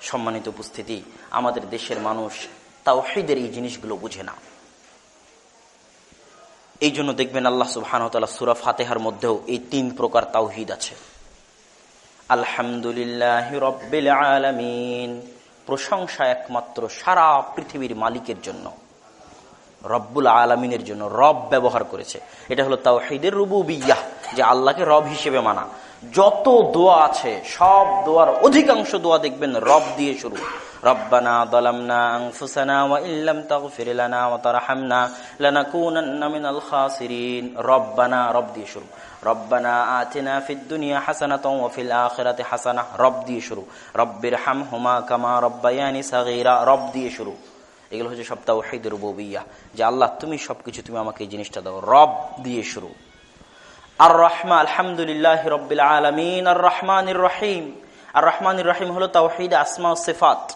সম্মানিত উপস্থিতি, আমাদের দেশের মানুষ তাও তাওহিদের এই জিনিসগুলো বুঝে না। এই জন্য দেখবেন আল্লাহ সুবাহানতাল্লাহ সুরা ফাতেহার মধ্যেও এই তিন প্রকার তাওহিদ আছে। আলহামদুলিল্লাহ রব্বিল আলমিন। প্রশংসা একমাত্র সারা পৃথিবীর মালিকের জন্য। রব্বুল আলমিনের জন্য রব ব্যবহার করেছে। এটা হলো তাওহিদের রুবুবিয়াহ, যে আল্লাহকে রব হিসেবে মানা। যত দোয়া আছে, সব দোয়ার অধিকাংশ দোয়া দেখবেন রব দিয়ে শুরু। রব্বানা ইল্লাম রব্বানা, রব দিয়ে শুরু। রব্বানা দুনিয়া আখিরাতি হাসানা। রব দিয়ে শুরু। হামহুমা কামা রব দিয়ে শুরু। এগুলো হচ্ছে সব যে আল্লাহ, তুমি সবকিছু তুমি আমাকে এই জিনিসটা দাও। রব দিয়ে শুরু। আর রহমা আলহামদুলিল্লাহ রব্বিল আলমিন। আর রহমান রহিম। আর রহমান রহিম হলো তাওহিদ, আসমা সেফাত।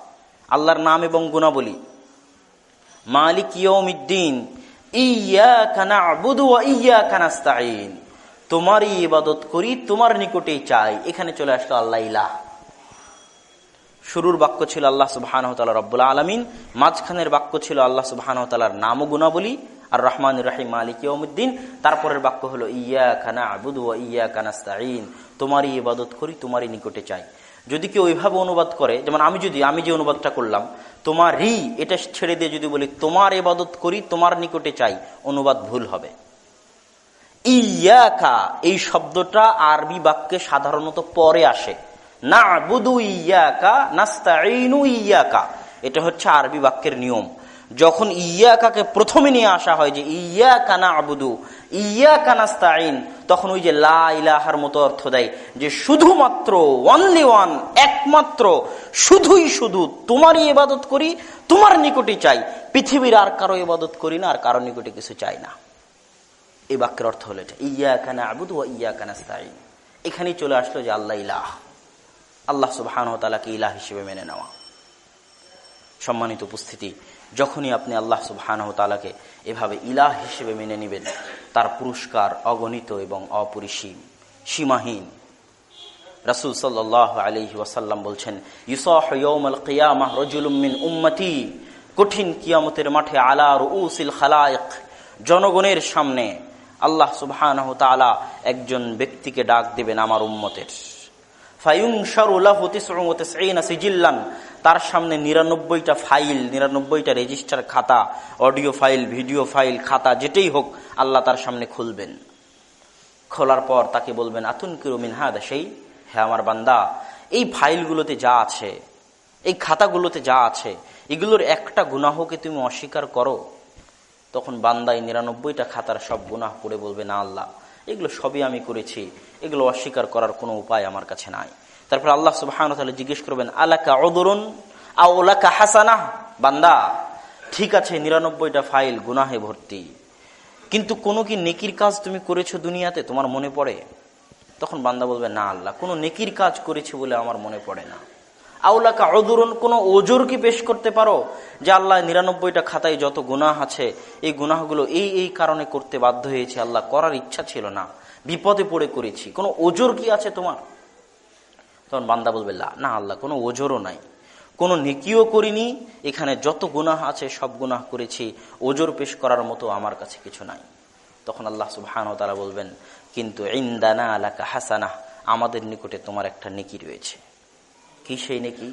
আল্লাহর নাম এবং গুণাবলী। মালিক ইয়ৌমিদ্দিন ইয়া কানা আবুদু ইয়া কানাস্তাইন তোমারই ইবাদত করি, তোমার নিকটেই চাই। এখানে চলে আসলো আল্লাহ ইলাহ। শুরুর বাক্য ছিল আল্লাহ সুবাহান রব্বুল আলমিন, মাঝখানের বাক্য ছিল আল্লাহ সুবাহান তালার নাম গুণাবলী, আর রহমান রাহিম মালিক ইয়মুদ্দিন তারপরের বাক্য হলো ইয়া খানা আবুদু ইয়া কানাস্তাইন তোমারই ইবাদত করি, তোমারই নিকটে চাই। যদি কেউ ওইভাবে অনুবাদ করে, যেমন আমি যদি, আমি যে অনুবাদটা করলাম, তোমারই, এটা ছেড়ে দিয়ে যদি বলি, তোমার ইবাদত করি, তোমার নিকটে চাই, অনুবাদ ভুল হবে। ইয়াকা, এই শব্দটা আরবি বাক্যে সাধারণত পরে আসে। না বুধু ইয়াকা নাস্তাইনু ইয়াকা। এটা হচ্ছে আরবি বাক্যের নিয়ম। যখন ইয়াকাকে প্রথমে নিয়ে আসা হয় যে ইয়া কানা আবুদু ইয়া কানাস্তাইন তখন ওই যে লা ইলাহার মতো অর্থ দেয় যে শুধুমাত্র ওয়ানলি ওয়ান একমাত্র, শুধুই শুধু, তোমারই ইবাদত করি, তোমার নিকটে চাই। পৃথিবীর আর কারও ইবাদত করি না, আর কারও নিকটে কিছু চাই না। এই বাক্যের অর্থ হলো এটা। ইয়া কানা আবুদু ইয়া কানাস্তাইন এখানেই চলে আসলো যে আল্লাহ ইলাহ। আল্লাহ সুবাহান তালাকে ইলাহ হিসেবে মেনে নেওয়া। সম্মানিত উপস্থিতি, যখনই আপনি আল্লাহ সুবাহান তালাকে এভাবে ইলাহ হিসেবে মেনে নেবেন, তার পুরস্কার অগণিত এবং অপরিসীম, সীমাহীন। রাসুল সাল্লাহ আলহি ওয়াসাল্লাম বলছেন ইউসমিন উম্মতি, কঠিন কিয়ামতের মাঠে আলা রুসিল খালায়ক, জনগণের সামনে আল্লাহ সুবাহ একজন ব্যক্তিকে ডাক দেবেন আমার উম্মতের। তার সামনে নিরানব্বইটা ফাইল, নিরানব্বইটা রেজিস্টার খাতা, অডিও ফাইল, ভিডিও ফাইল, খাতা যেটাই হোক আল্লাহ তার সামনে খুলবেন। খোলার পর তাকে বলবেন আতুন কিরমিন হা সেই হ্যাঁ আমার বান্দা, এই ফাইলগুলোতে যা আছে, এই খাতাগুলোতে যা আছে, এগুলোর একটা গুনাহকে তুমি অস্বীকার করো। তখন বান্দাই নিরানব্বইটা খাতার সব গুনাহ পড়ে বলবে, না আল্লাহ, এগুলো সবই আমি করেছি, এগুলো অস্বীকার করার কোনো উপায় আমার কাছে নাই। তারপর আল্লাহ সুবাহ জিজ্ঞেস করবেন, আলাকা অদরুন আলাকা হাসানা? বান্দা, ঠিক আছে, নিরানব্বইটা ফাইল গুনাহে ভর্তি, কিন্তু কোনো কি নেকির কাজ তুমি করেছ দুনিয়াতে? তোমার মনে পড়ে? তখন বান্দা বলবে, না আল্লাহ, কোনো নেকির কাজ করেছি বলে আমার মনে পড়ে না। আউলাকা অদুরন কোনো ওজোর কি পেশ করতে পারো? যে আল্লাহ নিরানব্বইটা খাতায় যত গুনাহ আছে, এই গুনাহগুলো এই এই কারণে করতে বাধ্য হয়েছে। আল্লাহ করার ইচ্ছা ছিল না। বিপদে পড়ে করেছি। কোনো ওজোর কি আছে তোমার? তখন বান্দা বলবে না আল্লাহ, কোনো ওজোরও নাই। কোনো নেকিও করিনি। এখানে যত গুনাহ আছে, সব গুনাহ করেছি। ওজোর পেশ করার মতো আমার কাছে কিছু নাই। তখন আল্লাহ সুবহান তারা বলবেন, কিন্তু ইন্দানা আলাকা হাসানা আমাদের নিকটে তোমার একটা নেকি রয়েছে। কি সেই নাকি?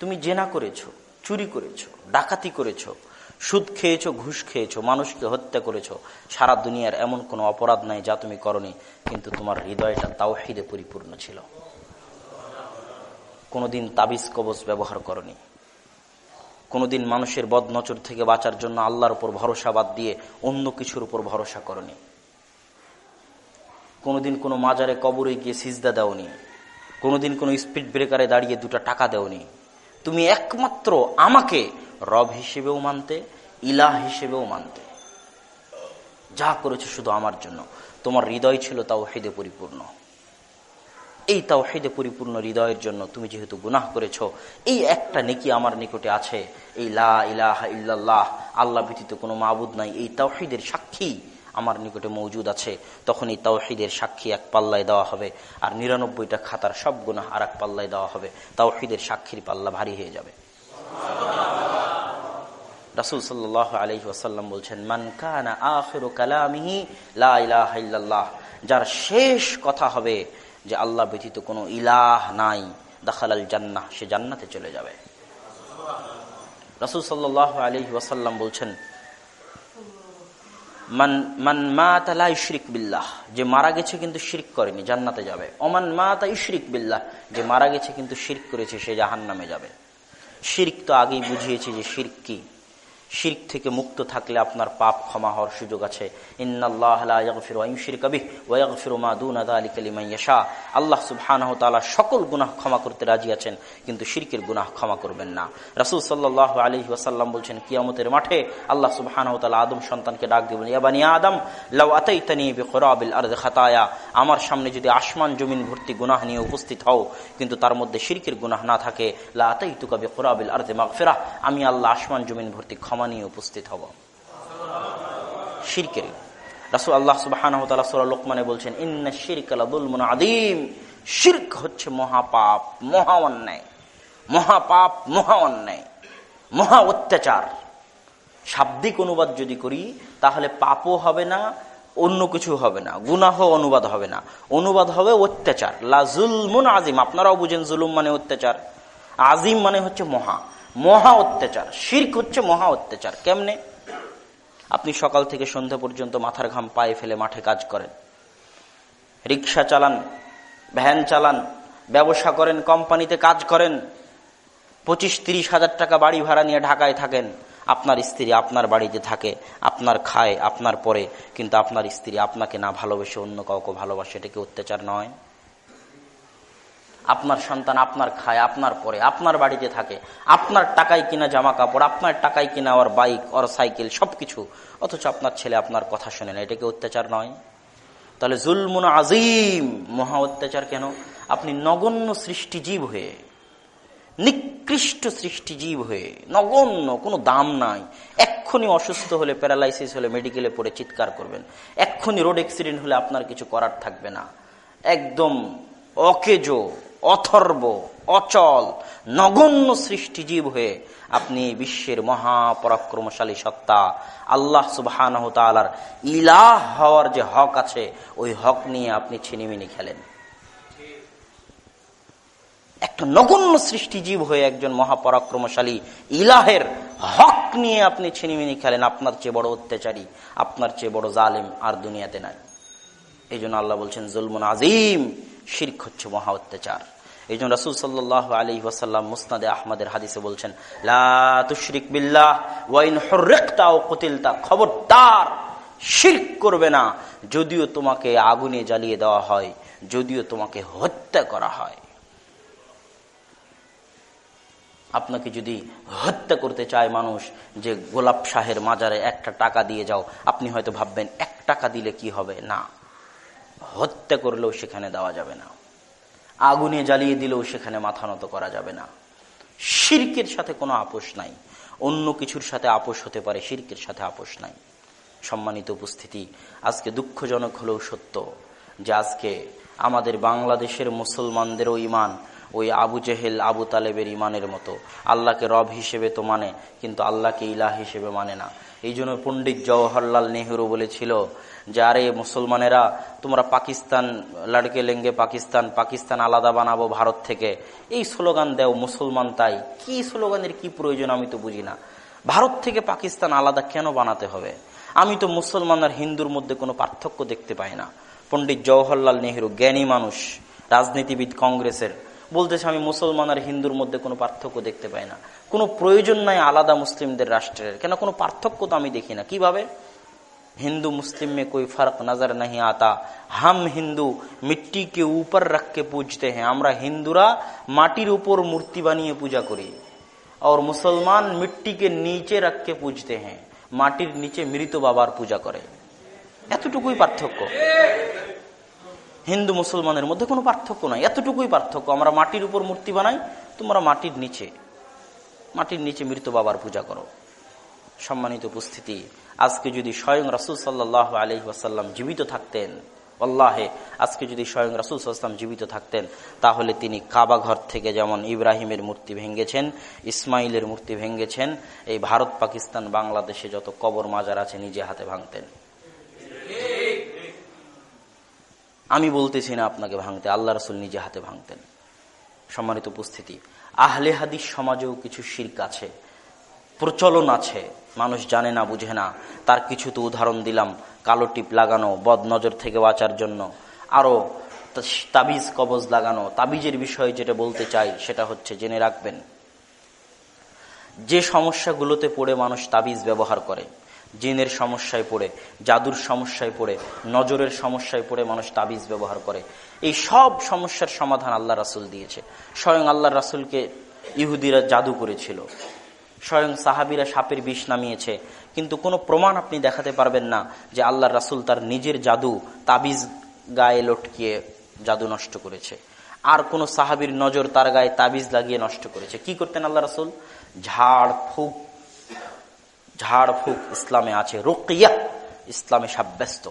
তুমি জেনা করেছ, চুরি করেছ, ডাকাতি করেছ, সুদ খেয়েছ, ঘুষ খেয়েছ, মানুষকে হত্যা করেছ। সারা দুনিয়ার এমন কোনো অপরাধ নাই যা তুমি করনি, কিন্তু তোমার হৃদয়টা তাওহিদে পরিপূর্ণ ছিল। কোনোদিন তাবিজ কবচ ব্যবহার করনি। কোনোদিন মানুষের বদ নচর থেকে বাঁচার জন্য আল্লাহর উপর ভরসা বাদ দিয়ে অন্য কিছুর উপর ভরসা করনি। কোনোদিন কোনো মাজারে কবরে গিয়ে সিজদা দেওনি। কোনোদিন কোনো স্পিড ব্রেকারে দাঁড়িয়ে দুটা টাকা দেওনি। তুমি একমাত্র আমাকে রব হিসেবেও মানতে, ইলাহ হিসেবেও মানতে। যা করেছ শুধু আমার জন্য। তোমার হৃদয় ছিল তাও হেদে পরিপূর্ণ। এই তাওহিদে পরিপূর্ণ হৃদয়ের জন্য তুমি যেহেতু গুনাহ করেছ, এই একটা নেকি আমার নিকটে আছে। এই লা ইলাহা ইল্লাল্লাহ, আল্লাহ ব্যতীত কোনো মাবুদ নাই। এই তাওহিদের সাক্ষী আমার নিকটে মজুদ আছে তখন এই তাওহিদের সাক্ষী এক পাল্লায় দেওয়া হবে, আর নিরানব্বইটা খাতার সব গুনাহ আর এক পাল্লায় দেওয়া হবে। তাওহিদের সাক্ষীর পাল্লা ভারী হয়ে যাবে। রাসুল সাল্লাহ আলহি বলছেন কালামিহি লা ইলাহা ইল্লাল্লাহ। যার শেষ কথা হবে যে আল্লাহ ব্যতীত কোনো ইলাহ নাই, দাখালাল জান্নাহ, সে জান্নাতে চলে যাবে। রাসুল সাল্লাহ আলহি ওয়াসাল্লাম বলছেন মান মান মা তালা ইশরিক বিল্লাহ। যে মারা গেছে কিন্তু শিরিক করেনি, জান্নাতে যাবে। অমান মা তা ইশরিক বিল্লাহ। যে মারা গেছে কিন্তু শিরিক করেছে, সে জাহান নামে যাবে। শিরিক তো আগেই বুঝিয়েছি যে শিরিক কি। শির্ক থেকে মুক্ত থাকলে আপনার পাপ ক্ষমা হওয়ার সুযোগ আছে। আল্লাহ সুবহানাহু সকল গুনাহ ক্ষমা করতে রাজি আছেন, কিন্তু শিরকের গুনাহ ক্ষমা করবেন না। রাসূল সাল্লাল্লাহু আলাইহি ওয়াসাল্লাম বলছেন, কিয়ামতের মাঠে আল্লাহ তাআলা আদম সন্তানকে ডাক দিবেন বানি আদম, লাউ খাতায়া। আমার সামনে যদি আসমান জমিন ভর্তি গুনাহ নিয়ে উপস্থিত হও, কিন্তু তার মধ্যে শিরকের গুনাহ না থাকে, লা আতাইতুকা বিকরাবিল আরদি মাগফিরাহ। আমি আল্লাহ আসমান জমিন ভর্তি ক্ষমা ক্ষমা নিয়ে উপস্থিত হব। শিরকের রাসুল আল্লাহ সুবাহ লোকমানে বলছেন, ইন্না শিরকালাদুলমন আদিম শির্ক হচ্ছে মহাপাপ, মহা অন্যায়। মহাপাপ, মহা অন্যায়। মহা অত্যাচার। শাব্দিক অনুবাদ যদি করি, তাহলে পাপও হবে না, অন্য কিছু হবে না গুনাহ অনুবাদ হবে না। অনুবাদ হবে অত্যাচার। লাজুলমুন আজিম আপনারাও বুঝেন জুলুম মানে অত্যাচার। আজিম মানে হচ্ছে মহা। মহা অত্যাচার। শির্ক হচ্ছে মহা অত্যাচার। কেমনে? আপনি সকাল থেকে সন্ধ্যা পর্যন্ত মাথার ঘাম পায়ে ফেলে মাঠে কাজ করেন। রিক্সা চালান, ভ্যান চালান, ব্যবসা করেন, কোম্পানিতে কাজ করেন পঁচিশ তিরিশ হাজার টাকা বাড়ি ভাড়া নিয়ে ঢাকায় থাকেন। আপনার স্ত্রী আপনার বাড়িতে থাকে, আপনার খায়, আপনার পরে, কিন্তু আপনার স্ত্রী আপনাকে না ভালোবেসে অন্য কাউকে ভালোবাসে, এটা কি অত্যাচার নয়? আপনার সন্তান আপনার খায়, আপনার পরে, আপনার বাড়িতে থাকে, আপনার টাকায় কিনা জামা কাপড় আপনার টাকায় কিনা ওর বাইক, ওর সাইকেল, সবকিছু। অথচ আপনার ছেলে আপনার কথা শোনে না এটাকে অত্যাচার নয়? তাহলে জুলমুন আজিম মহা অত্যাচার কেন? আপনি নগণ্য সৃষ্টিজীব হয়ে, নিকৃষ্ট সৃষ্টিজীব হয়ে, নগণ্য, কোনো দাম নাই, এক্ষুনি অসুস্থ হলে, প্যারালাইসিস হলে, মেডিকেলে পড়ে চিৎকার করবেন, এক্ষুনি রোড অ্যাক্সিডেন্ট হলে আপনার কিছু করার থাকবে না। একদম অকেজো অথর্ব, অচল, নগণ্য সৃষ্টিজীব হয়ে আপনি বিশ্বের মহাপরাক্রমশালী সত্তা, আল্লাহ সুবাহান ইলাহ হওয়ার যে হক আছে, ওই হক নিয়ে আপনি ছিনিমিনি খেলেন। একটা নগণ্য সৃষ্টিজীব হয়ে একজন মহাপরাক্রমশালী ইলাহের হক নিয়ে আপনি ছিনিমিনি খেলেন, আপনার চেয়ে বড় অত্যাচারী, আপনার চেয়ে বড় জালিম আর দুনিয়াতে নাই। এই জন্য আল্লাহ বলছেন, জুলমুন আজিম শির্ক হচ্ছে মহা অত্যাচার। এই জন্য রাসুল সাল্লাহ আলী মুসনাদে আহমদের হাদিসে বলছেন খবরদার, শির্ক করবে না। যদিও তোমাকে আগুনে জ্বালিয়ে দেওয়া হয়, যদিও তোমাকে হত্যা করা হয়। আপনাকে যদি হত্যা করতে চায় মানুষ, যে গোলাপ শাহের মাজারে একটা টাকা দিয়ে যাও, আপনি হয়তো ভাববেন, এক টাকা দিলে কি হবে? না। হত্যা করলেও সেখানে দেওয়া যাবে না। আগুনে জ্বালিয়ে দিলেও সেখানে মাথা নত করা যাবে না। শির্কের সাথে কোনো আপোষ নাই। অন্য কিছুর সাথে আপোষ হতে পারে, শির্কের সাথে আপোষ নাই। সম্মানিত উপস্থিতি, আজকে দুঃখজনক হলেও সত্য যে আজকে আমাদের বাংলাদেশের মুসলমানদেরও ইমান ওই আবু জেহেল, আবু তালেবের ইমানের মতো। আল্লাহকে রব হিসেবে তো মানে কিন্তু আল্লাহকে ইলাহ হিসেবে মানে না। এই জন্য পণ্ডিত জওহরলাল নেহরু বলেছিল যে আরে মুসলমানেরা, তোমরা পাকিস্তান লাড়কে লেঙ্গে পাকিস্তান পাকিস্তান আলাদা বানাবো ভারত থেকে। এই স্লোগান দেও মুসলমান তাই। কি স্লোগানের কি প্রয়োজন আমি তো বুঝি না। ভারত থেকে পাকিস্তান আলাদা কেন বানাতে হবে? আমি তো মুসলমান আর হিন্দুর মধ্যে কোনো পার্থক্য দেখতে পাই না। পণ্ডিত জওহরলাল নেহরু জ্ঞানী মানুষ, রাজনীতিবিদ কংগ্রেসের। বলতেছে আমি মুসলমান আর হিন্দুর মধ্যে কোনো পার্থক্য দেখতে পাই না। কোনো প্রয়োজন নাই আলাদা মুসলিমদের রাষ্ট্রের। কেন কোনো পার্থক্য তো আমি দেখি না। কীভাবে? हिंदू मुस्लिम में कोई फर्क नजर नहीं आता हम हिंदू मिट्टी के ऊपर रख के पूजते हैं আমরা হিন্দুরা মাটির উপর মূর্তি বানিয়ে পূজা করি और मुसलमान मिट्टी के नीचे रख के पूजते हैं মাটির নিচে মৃত বাবার পূজা করে এতটুকুই পার্থক্য হিন্দু মুসলমানের মধ্যে কোনো পার্থক্য নাই এতটুকুই পার্থক্য আমরা মাটির উপর মূর্তি বানাই তোমরা মাটির নিচে মাটির নিচে মৃত বাবার পূজা করো সম্মানিত উপস্থিতি আজকে যদি স্বয়ং রাসুল সাল্লাহ আলি ওয়াসাল্লাম জীবিত থাকতেন আল্লাহে আজকে যদি স্বয়ং রাসুল সাল্লাম জীবিত থাকতেন, তাহলে তিনি কাবা ঘর থেকে যেমন ইব্রাহিমের মূর্তি ভেঙ্গেছেন ইসমাইলের মূর্তি ভেঙ্গেছেন এই ভারত, পাকিস্তান, বাংলাদেশে যত কবর মাজার আছে নিজে হাতে ভাঙতেন। আমি বলতেছি না আপনাকে ভাঙতে, আল্লাহ রসুল নিজে হাতে ভাঙতেন। সম্মানিত উপস্থিতি, আহলে হাদিস সমাজেও কিছু শির্ক আছে প্রচলন আছে। মানুষ জানে না, বুঝে না। তার কিছু তো উদাহরণ দিলাম, কালো টিপ লাগানো বদ নজর থেকে বাঁচার জন্য। আরও তাবিজ, কবজ লাগানো। তাবিজের বিষয়ে যেটা বলতে চাই, সেটা হচ্ছে জেনে রাখবেন, যে সমস্যাগুলোতে পড়ে মানুষ তাবিজ ব্যবহার করে, জিনের সমস্যায় পড়ে, জাদুর সমস্যায় পড়ে, নজরের সমস্যায় পড়ে মানুষ তাবিজ ব্যবহার করে। এই সব সমস্যার সমাধান আল্লাহ রাসুল দিয়েছে। স্বয়ং আল্লাহ রাসুলকে ইহুদিরা জাদু করেছিল। স্বয়ং সাহাবিরা সাপের বিষ নামিয়েছে। কিন্তু কোনো প্রমাণ আপনি দেখাতে পারবেন না যে আল্লাহ রাসুল তার নিজের জাদু তাবিজ গায়ে লটকিয়ে জাদু নষ্ট করেছে। আর কোন সাহাবির নজর তার গায়ে তাবিজ লাগিয়ে নষ্ট করেছে। কি করতেন আল্লাহ রাসুল? ঝাড় ফুক ঝাড় ফুক ইসলামে আছে। রোকিয়া, ইসলামে সাব্যস্ত।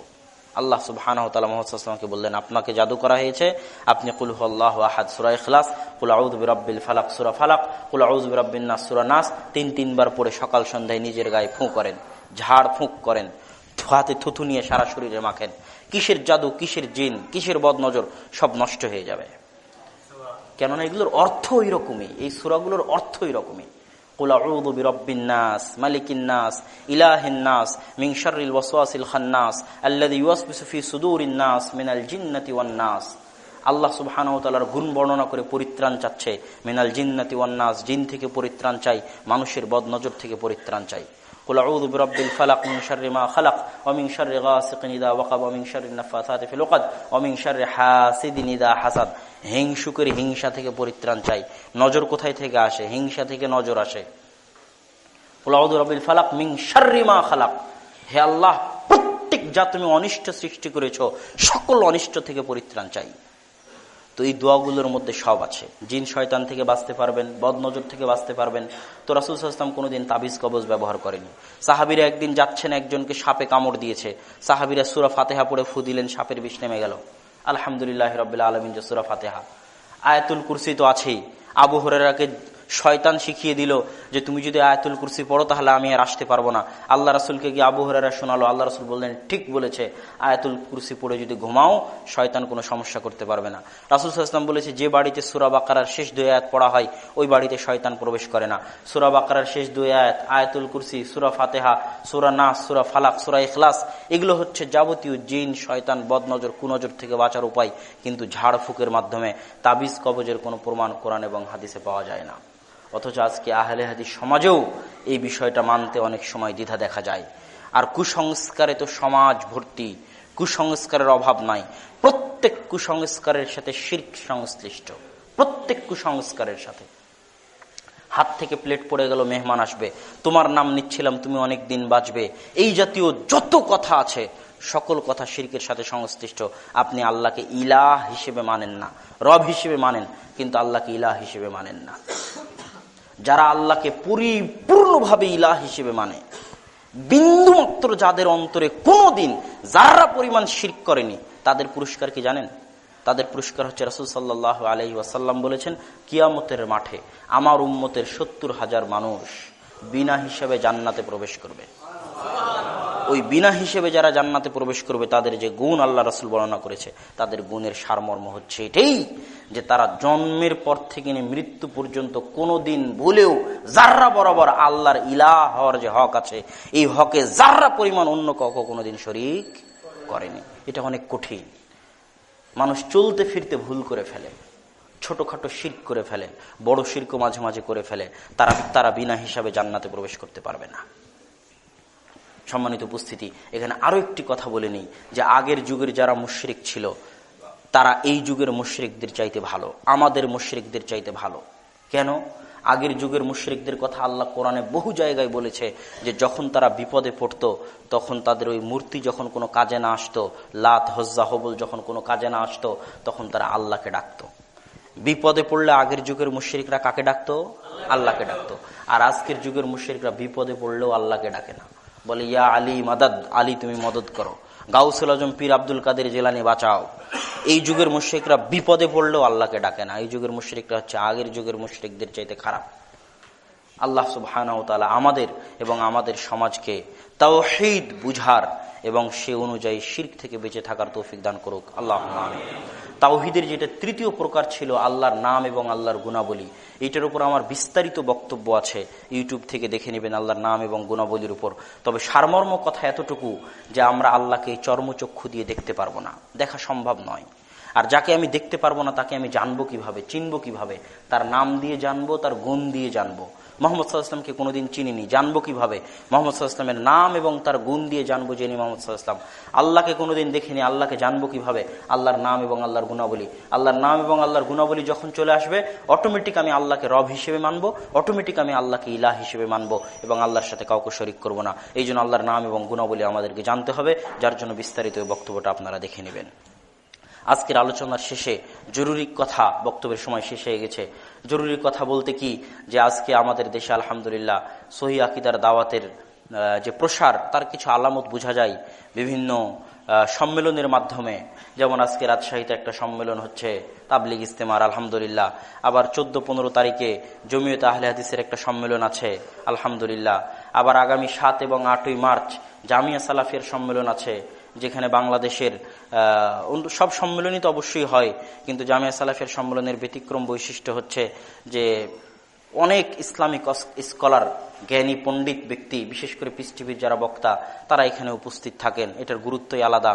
আল্লাহ সুবহান মোহাম্মদকে বললেন, আপনাকে জাদু করা হয়েছে। আপনি কুল আল্লাহ আহাদ সুরা ইখলাস, কুল আউদ্বির ফালাক সুরা ফালাক, কুল আউদ্বির নাস সুরা নাস। তিন তিনবার পরে সকাল সন্ধ্যায় নিজের গায়ে ফুঁ করেন, ঝাড় ফুঁক করেন, হাতে থুথু নিয়ে সারা শরীরে মাখেন। কিসের জাদু, কিসের জিন, কিসের বদ নজর সব নষ্ট হয়ে যাবে। কেননা এগুলোর অর্থ ওই রকমই এই সুরাগুলোর অর্থ ওই রকমই قل أعوذ برب الناس ملك الناس إله الناس من شر الوسواس الخناس الذي يوسوس في صدور الناس من الجنة والناس আল্লাহ সুবহানাহু গুণ বর্ণনা করে পরিত্রাণ চাচ্ছে মিনাল জিন্নাতি ওয়ান্নাস জিন থেকে পরিত্রাণ চাই মানুষের বদনজর থেকে পরিত্রাণ চাই قل أعوذ برب الفلق من شر ما خلق ومن شر غاسق إذا وقب ومن شر النفاثات في العقد ومن شر حاسد إذا حسد হিংসুকের হিংসা থেকে পরিত্রাণ চাই নজর কোথায় থেকে আসে হিংসা থেকে নজর আসে ফালাক মিং মা খালাক হে আল্লাহ প্রত্যেক যা তুমি অনিষ্ট সৃষ্টি করেছ সকল অনিষ্ট থেকে পরিত্রাণ চাই তো এই দোয়াগুলোর মধ্যে সব আছে। জিন শয়তান থেকে বাঁচতে পারবেন, বদনজর থেকে বাঁচতে পারবেন। তো রাসুল সাল্লাম কোনোদিন তাবিজ কবজ ব্যবহার করেনি সাহাবিরা একদিন যাচ্ছেন, একজনকে সাপে কামড় দিয়েছে। সাহাবিরা সুরা ফাতেহা পড়ে ফু দিলেন, সাপের বিষ নেমে গেল। আলহামদুলিল্লাহ রবিল্লা আলমিন সুরা ফাতেহা। আয়াতুল কুরসি তো আছেই। আবু হরেরাকে শয়তান শিখিয়ে দিল যে তুমি যদি আয়াতুল কুরসি পড়ো, তাহলে আমি আর আসতে পারব না। আল্লাহ রাসুলকে গিয়ে আবু শোনালো। আল্লাহ রাসুল বললেন, ঠিক বলেছে। আয়াতুল কুরসি পড়ে যদি ঘুমাও, শয়তান কোনো সমস্যা করতে পারবে না। রাসুল সাল্লাম বলেছে, যে বাড়িতে সুরা বাকার শেষ দুই আয়াত পড়া হয়, ওই বাড়িতে শয়তান প্রবেশ করে না। সুরা বাকার শেষ দুই আয়াত, আয়াতুল কুরসি, সুরা ফাতেহা, সুরা নাস, সুরা ফালাক, সুরা ইখলাস, এগুলো হচ্ছে যাবতীয় জিন, শয়তান, বদনজর, কুনজর থেকে বাঁচার উপায়, কিন্তু ঝাড়ফুকের মাধ্যমে তাবিজ কবজের কোনো প্রমাণ কোরআন এবং হাদিসে পাওয়া যায় না। অথচ আজকে আহলে হাদিস সমাজেও এই বিষয়টা মানতে অনেক সময় দ্বিধা দেখা যায়। আর কুসংস্কারে তো সমাজ ভর্তি, কুসংস্কারের অভাব নাই। প্রত্যেক কুসংস্কারের সাথে শির্ক সংশ্লিষ্ট, প্রত্যেক কুসংস্কারের সাথে। হাত থেকে প্লেট পড়ে গেল, মেহমান আসবে। তোমার নাম নিচ্ছিলাম, তুমি অনেক দিন বাঁচবে। এই জাতীয় যত কথা আছে, সকল কথা শির্কের সাথে সংশ্লিষ্ট। আপনি আল্লাহকে ইলাহ হিসেবে মানেন না, রব হিসেবে মানেন, কিন্তু আল্লাহকে ইলাহ হিসেবে মানেন না। যারা আল্লাহকে পরিপূর্ণভাবে ইলা হিসেবে মানে। বিন্দু মাত্র যাদের অন্তরে কোনোদিন যারা পরিমাণ শির করেনি, তাদের পুরস্কার কি জানেন? তাদের পুরস্কার হচ্ছে রাসুল সাল্লাহ আলহি ওয়াসাল্লাম বলেছেন, কিয়ামতের মাঠে আমার উম্মতের সত্তর হাজার মানুষ বিনা হিসেবে জান্নাতে প্রবেশ করবে। ওই বিনা হিসেবে যারা জান্নাতে প্রবেশ করবে, তাদের যে গুণ আল্লাহ রসুল বর্ণনা করেছে, তাদের গুণের সারমর্ম হচ্ছে এটাই যে তারা জন্মের পর থেকে নিয়ে মৃত্যু পর্যন্ত কোনো দিন ভুলেও যার্রা বরাবর আল্লাহর ইলাহ হওয়ার যে হক আছে, এই হকে যার্রা পরিমাণ অন্য কাউকে কোনোদিন শরিক করেনি। এটা অনেক কঠিন। মানুষ চলতে ফিরতে ভুল করে ফেলে, ছোটখাটো শির্ক করে ফেলে, বড় শির্ক মাঝে মাঝে করে ফেলে, তারা তারা বিনা হিসাবে জান্নাতে প্রবেশ করতে পারবে না। সম্মানিত উপস্থিতি, এখানে আরও একটি কথা বলে নিই যে আগের যুগের যারা মুশ্রিক ছিল, তারা এই যুগের মুশ্রিকদের চাইতে ভালো, আমাদের মুশ্রিকদের চাইতে ভালো। কেন? আগের যুগের মুশ্রিকদের কথা আল্লাহ কোরআনে বহু জায়গায় বলেছে যে যখন তারা বিপদে পড়ত, তখন তাদের ওই মূর্তি যখন কোনো কাজে না আসতো, লাত, হজ্জা, হবল যখন কোনো কাজে না আসতো, তখন তারা আল্লাহকে ডাকতো। বিপদে পড়লে আগের যুগের মুশ্রিকরা কাকে ডাকতো? আল্লাহকে ডাকতো। আর আজকের যুগের মুশ্রিকরা বিপদে পড়লেও আল্লাহকে ডাকে না। বলে, ইয়া আলী, মাদাদ, আলী, তুমি মদত করো। গাউসুল আজম, পীর আব্দুল কাদের জেলানি, বাঁচাও। এই যুগের মুশ্রিকরা বিপদে পড়লেও আল্লাহকে ডাকে না। এই যুগের মুশ্রিকরা হচ্ছে আগের যুগের মুশ্রিকদের চাইতে খারাপ। আল্লাহ সুবাহ আমাদের এবং আমাদের সমাজকে তাওহিদ বুঝার এবং সে অনুযায়ী শির্ক থেকে বেঁচে থাকার তৌফিক দান করুক। আল্লাহ তাওহিদের যেটা তৃতীয় প্রকার ছিল আল্লাহর নাম এবং আল্লাহর গুণাবলী এইটার উপর আমার বিস্তারিত বক্তব্য আছে। ইউটিউব থেকে দেখে নেবেন আল্লাহর নাম এবং গুণাবলীর উপর। তবে সারমর্ম কথা এতটুকু যে আমরা আল্লাহকে চর্মচক্ষু দিয়ে দেখতে পারব না। দেখা সম্ভব নয়। আর যাকে আমি দেখতে পারব না, তাকে আমি জানব কীভাবে, চিনবো কীভাবে, তার নাম দিয়ে জানব, তার গুণ দিয়ে জানব। মোহাম্মদ সাল্লাহামকে কোনোদিন চিনিনি, জানব কীভাবে? মোহাম্মদ সাল্লাহামের নাম এবং তার গুণ দিয়ে জানব জেনি মোহাম্মদ সাল্লাহাম আল্লাহকে কোনোদিন দেখিনি, আল্লাহকে জানব কীভাবে? আল্লাহর নাম এবং আল্লাহর গুণাবলী। আল্লাহর নাম এবং আল্লাহর গুণাবলী যখন চলে আসবে অটোমেটিক আমি আল্লাহকে রব হিসেবে মানবো অটোমেটিক আমি আল্লাহকে ইলাহ হিসেবে মানবো এবং আল্লাহর সাথে কাউকে শরিক করব না। এই জন্য আল্লাহর নাম এবং গুণাবলী আমাদেরকে জানতে হবে, যার জন্য বিস্তারিত বক্তব্যটা আপনারা দেখে নেবেন। আজকের আলোচনার শেষে জরুরি কথা, বক্তব্যের সময় শেষ হয়ে গেছে। জরুরি কথা বলতে কি? যে আজকে আমাদের দেশে আলহামদুলিল্লাহ সহি আকিদার দাওয়াতের যে প্রসার, তার কিছু আলামত বোঝা যায় বিভিন্ন সম্মেলনের মাধ্যমে। যেমন আজকে রাজশাহীতে একটা সম্মেলন হচ্ছে, তাবলিগ ইস্তেমার, আলহামদুলিল্লাহ। আবার চোদ্দ, পনেরো তারিখে জমিয়ত আহলে হাদিসের একটা সম্মেলন আছে, আলহামদুলিল্লাহ। আবার আগামী সাত এবং আটই মার্চ জামিয়া সালাফের সম্মেলন আছে যেখানে বাংলাদেশের সব সম্মেলনই তো অবশ্যই হয়, কিন্তু জামিয়া সালাফের সম্মেলনের ব্যতিক্রম বৈশিষ্ট্য হচ্ছে যে অনেক ইসলামিক স্কলার, জ্ঞানী, পণ্ডিত ব্যক্তি, বিশেষ করে টিভির যারা বক্তা, তারা এখানে উপস্থিত থাকেন। এটার গুরুত্বই আলাদা।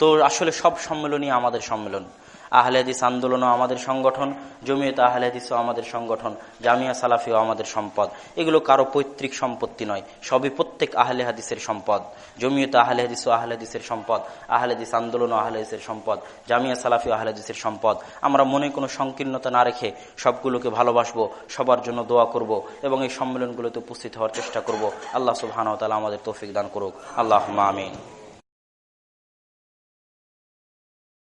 তো আসলে সব সম্মেলনই আমাদের সম্মেলন। আহলে হাদিস আন্দোলনও আমাদের সংগঠন, জমিয়ত আহলে হাদিসও আমাদের সংগঠন, জামিয়া সালাফিও আমাদের সম্পদ। এগুলো কারও পৈতৃক সম্পত্তি নয়, সবই প্রত্যেক আহলে হাদিসের সম্পদ। জমিয়ত আহলে হাদিস ও আহলে হাদিসের সম্পদ আহলে হাদিস আন্দোলন ও আহলে হাদিসের সম্পদ, জামিয়া সালাফি ও আহলে হাদিসের সম্পদ। আমরা মনে কোনো সংকীর্ণতা না রেখে সবগুলোকে ভালোবাসবো, সবার জন্য দোয়া করব এবং এই সম্মেলনগুলোতে উপস্থিত হওয়ার চেষ্টা করব। আল্লাহ সুবাহ আমাদের তৌফিক দান করুক। আল্লাহ আমিন।